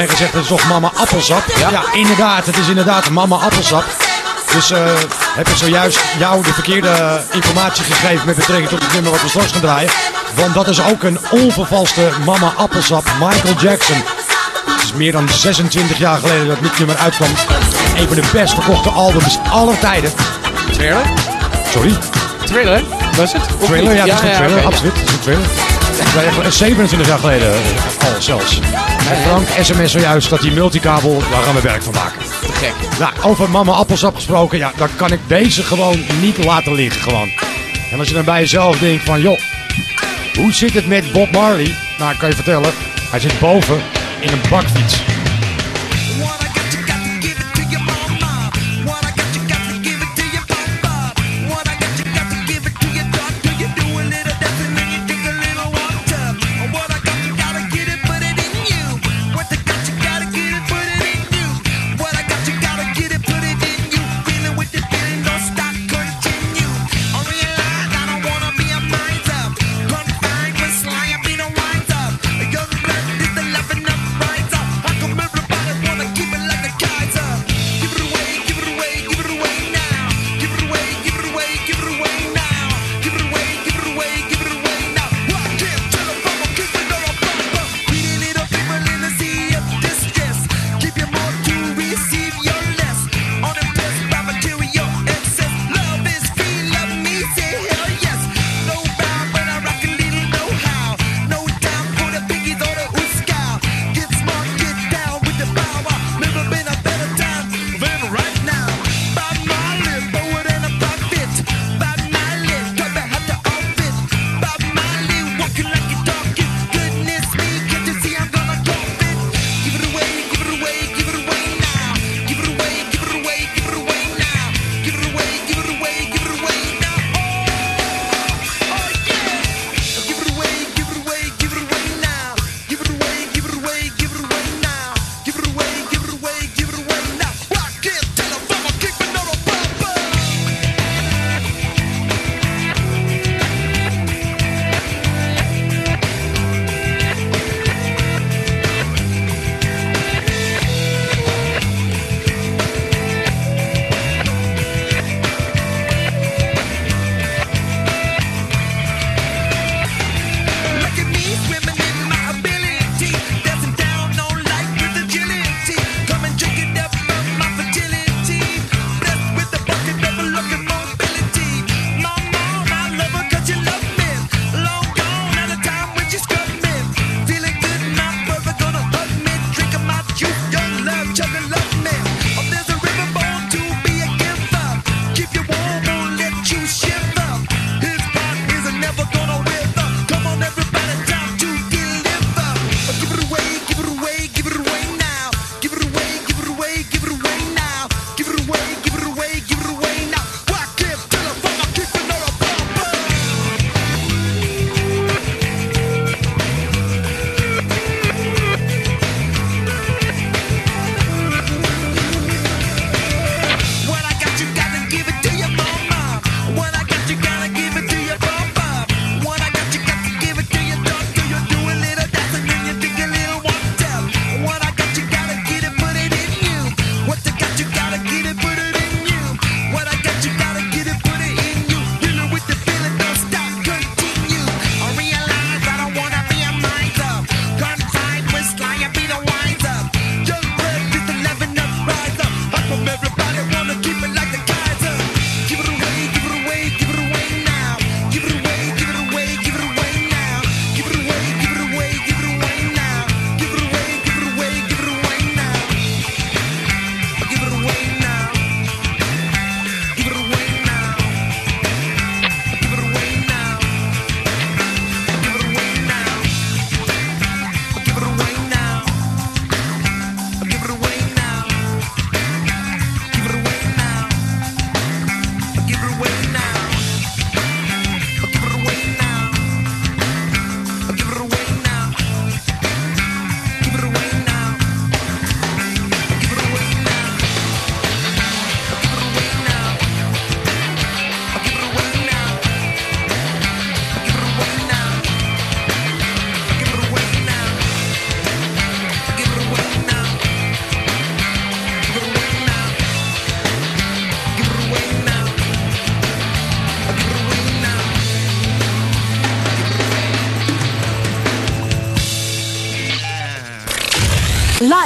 omheen gezegd, het is toch mama appelsap? Ja. inderdaad. Het is inderdaad mama appelsap. Dus eh, heb ik zojuist jou de verkeerde informatie gegeven met betrekking tot het nummer wat we straks gaan draaien. Want dat is ook een onvervalste mama appelsap Michael Jackson. Het is meer dan 26 jaar geleden dat dit nummer uitkwam. Een van de best verkochte albums aller tijden. Thriller? Sorry? Thriller? Was het? Of Trailer, ja, dat is een trailer, ja. absoluut. Dat is een trailer. Dat is echt 27 jaar geleden eh, al zelfs. En Frank sms zojuist dat die multikabel, daar gaan we werk van maken. Te gek. Nou, over mama appelsap gesproken, ja, dan kan ik deze gewoon niet laten liggen gewoon. En als je dan bij jezelf denkt van, joh, hoe zit het met Bob Marley? Nou, ik kan je vertellen, hij zit boven in een bakfiets.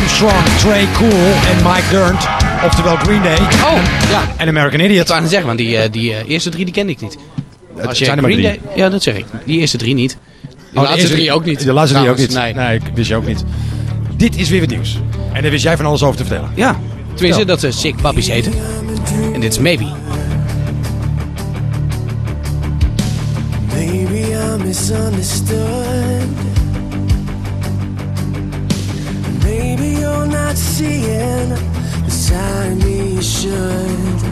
Armstrong, Trey Cool en Mike Durnt. Oftewel Green Day. Oh, ja. En American Idiot. Dat aan zeggen, want die, eh, die eh, eerste drie die kende ik niet. Het zijn er maar Green drie. Day- ja, dat zeg ik. Die eerste drie niet. Die Oh, de laatste drie ook niet. De laatste drie ook niet. Trouwens, Nee. ik wist je ook niet. Dit is weer wat nieuws. En daar wist jij van alles over te vertellen. Ja. Tenminste, dat ze Sick Puppies heten. En dit is Maybe. Maybe I misunderstood. Not seeing the side of me you should.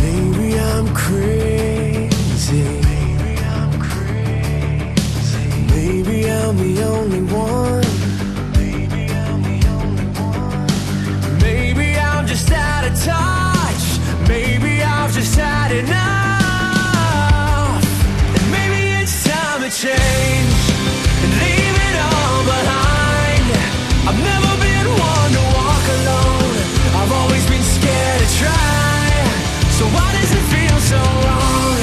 Maybe I'm crazy. Maybe I'm crazy. Maybe I'm the only one. Maybe I'm the only one. Maybe I'm just out of touch. Maybe I've just had enough. Maybe it's time to change and leave it all behind. I've never been one to walk alone. I've always been scared to try. So why does it feel so wrong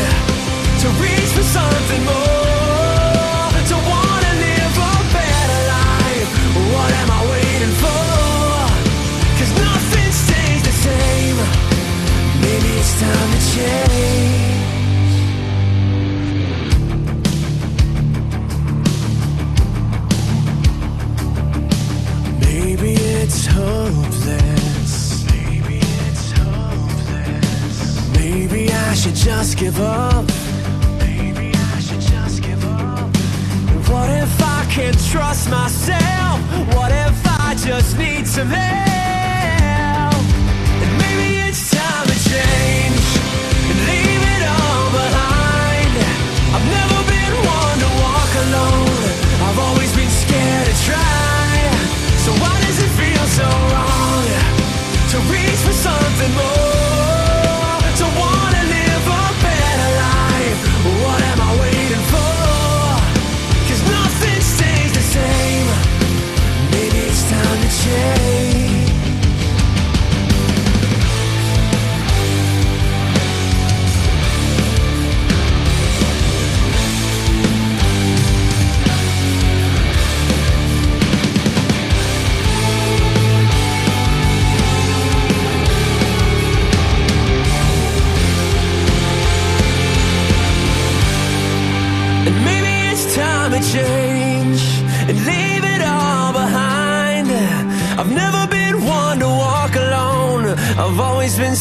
to reach for something more? To wanna live a better life. What am I waiting for? Cause nothing stays the same. Maybe it's time to change. Hopeless. Maybe it's hopeless. Maybe I should just give up. Maybe I should just give up. What if I can't trust myself? What if I just need some help?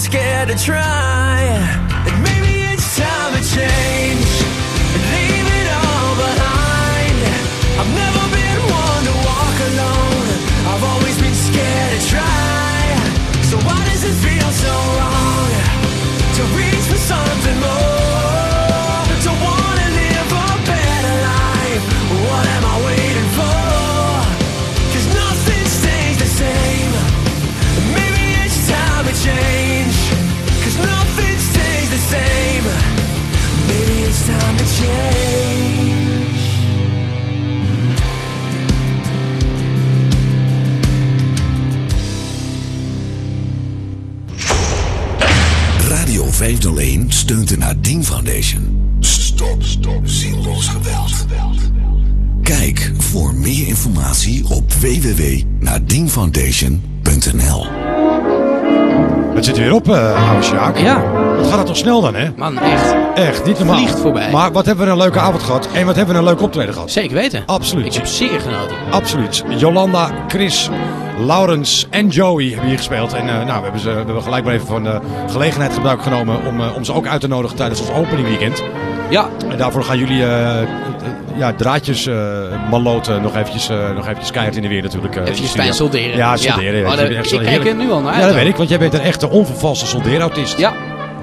Scared to try. 501 steunt de Nadine Foundation. Stop, stop, zinloos geweld. Kijk voor meer informatie op www.nadinefoundation.nl Het zit er weer op, eh oude Sjaak. Ja. Wat gaat het toch snel dan, hè? Man, echt. Echt, niet normaal. Vliegt voorbij. Maar wat hebben we een leuke avond gehad. En wat hebben we een leuk optreden gehad. Zeker weten. Absoluut. Ik heb zeer genoten. Absoluut. Jolanda, Chris, Laurens en Joey hebben hier gespeeld. En eh, nou, we hebben, ze, we hebben gelijk maar even van de gelegenheid gebruik genomen om, eh, om ze ook uit te nodigen tijdens ons opening weekend. Ja. En daarvoor gaan jullie eh, ja, draadjes maloten nog eventjes, nog eventjes keihard in de weer natuurlijk. Eventjes fijn solderen. Ja, solderen. Ja. Oh, daar- ik kijk er nu al naar Ja, dat weet ik, want jij bent een echte onvervalste soldeerautist. Ja.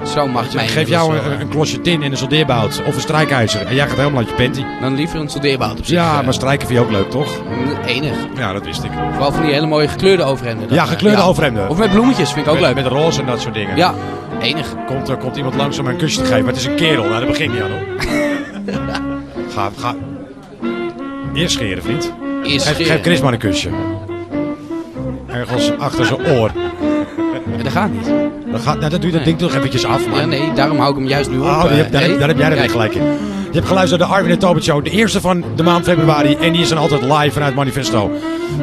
Zo mag het mij. Geef jou een, een klosje tin en een soldeerbout of een strijkijzer en jij gaat helemaal uit je panty. Dan liever een soldeerbout op zich. Ja, eh, maar strijken vind je ook leuk, toch? Enig. Ja, dat wist ik. Vooral van die hele mooie gekleurde overhemden. Ja, Dan, eh, gekleurde overhemden. Of met bloemetjes, vind ik ook met, leuk. Met roze en dat soort dingen. Ja, enig. Komt, er komt iemand langs om een kusje te geven, maar het is een kerel. Nou, daar begin je aan hoor. ga, ga. Eerst scheren, vriend. Eerst geef, scheren. geef Chris maar een kusje. Ergens achter zijn oor. Ja, dat gaat niet. Dat, gaat, nou, dat doe je dat ding toch eventjes af, man. Ja, nee, daarom hou ik hem juist nu op. Oh, eh, heb- daar, heb, nee. daar heb jij er weer gelijk in. Je hebt geluisterd naar de Arvin en Tobit Show. De eerste van de maand februari. En die is dan altijd live vanuit Manifesto.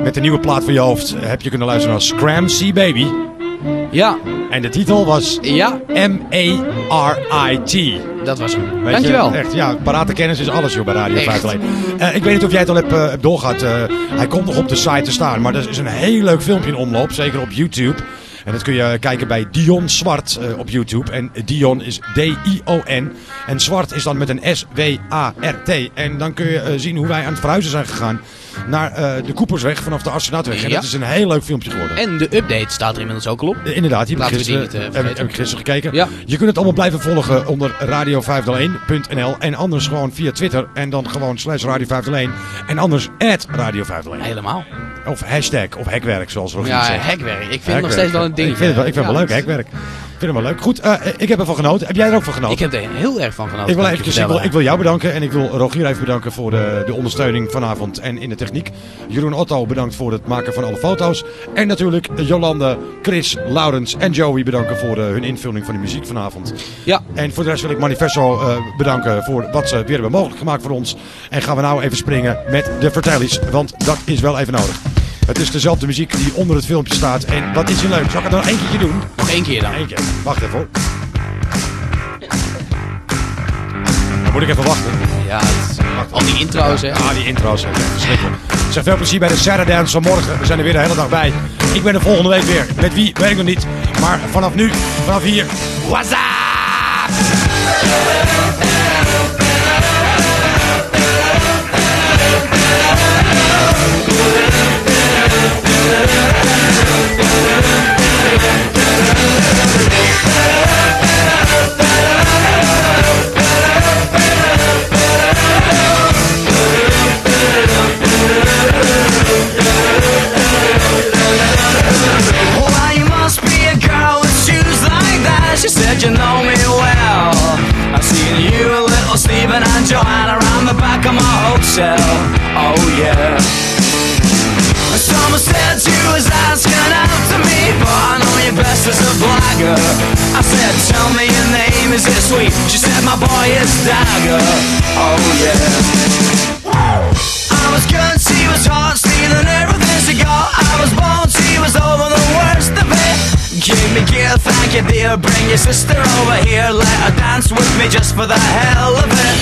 Met de nieuwe plaat voor je hoofd heb je kunnen luisteren naar Scram C Baby. Ja. En de titel was Ja. M-A-R-I-T. Dat was hem. Weet Dankjewel. Je, echt, ja, parate kennis is alles joh bij Radio Echt. 501. Eh ik weet niet of jij het al hebt, eh, hebt doorgehad. eh, hij komt nog op de site te staan. Maar er is een heel leuk filmpje in omloop. Zeker op YouTube. En dat kun je kijken bij Dion Zwart eh, op YouTube. En Dion is D-I-O-N. En Zwart is dan met een S-W-A-R-T. En dan kun je eh, zien hoe wij aan het verhuizen zijn gegaan naar eh, de Koepersweg vanaf de Astronautweg. En Ja. dat is een heel leuk filmpje geworden. En de update staat er inmiddels ook al op. Eh, Inderdaad, die heb ik, we gisteren, niet, eh, heb, ik- vergeten. heb ik gisteren gekeken. Ja. Je kunt het allemaal blijven volgen onder radio501.nl en anders gewoon via Twitter en dan gewoon slash radio501 en anders at radio501. Helemaal. Of hashtag of hekwerk zoals Rogier Ja, zegt. hekwerk. Ik vind het nog steeds wel een ding. Ik vind het wel, ik vind het wel leuk, hekwerk. Ik vind het wel leuk. Goed, eh, ik heb ervan genoten. Heb jij er ook van genoten? Ik heb er heel erg van genoten. Ik wil, eventjes, ik, wil, ik wil jou bedanken en ik wil Rogier even bedanken voor de, de ondersteuning vanavond en in de techniek. Jeroen Otto bedankt voor het maken van alle foto's. En natuurlijk Jolande, Chris, Laurens en Joey bedanken voor eh, hun invulling van de muziek vanavond. Ja. En voor de rest wil ik Manifesto eh, bedanken voor wat ze weer hebben mogelijk gemaakt voor ons. En gaan we nou even springen met de vertellies, want dat is wel even nodig. Het is dezelfde muziek die onder het filmpje staat. En wat is hier leuk? Zal ik het nog één keertje doen? Nog één keer dan. Eén keer. Wacht even hoor. Dan moet ik even wachten. Ja, het- al die intro's hè. Ah, die intro's echt verschrikkelijk. Ik zeg veel plezier bij de Saturday Dance van morgen. We zijn er weer de hele dag bij. Ik ben er volgende week weer. Met wie, weet ik nog niet. Maar vanaf nu, vanaf hier. What's up? She said you know me well. I've seen you, little Stephen and Joanna around the back of my hotel. Oh yeah. Someone said you was asking to me, but I know you best as a blagger. I said, tell me your name, is it sweet? She said, my boy is Dagger. Oh yeah. I was good, she was hot, stealing everything she got. I was born, she was over the worst of it. Give me gear, thank you dear. Bring your sister over here, let her dance with me just for the hell of it.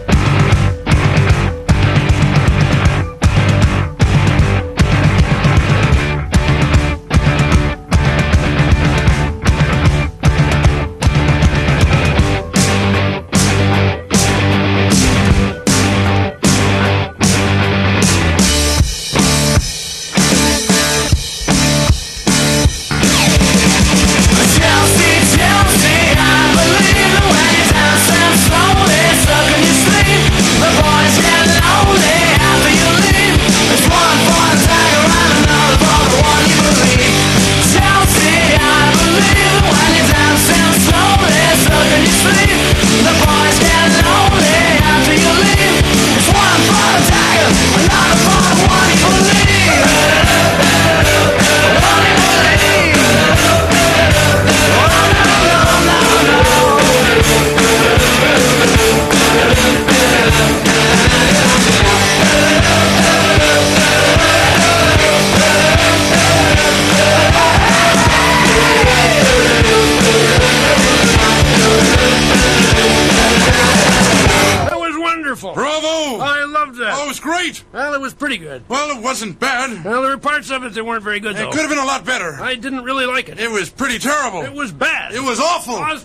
Wasn't bad. Well, there were parts of it that weren't very good, It though. could have been a lot better. I didn't really like it. It was pretty terrible. It was bad. It was awful. It was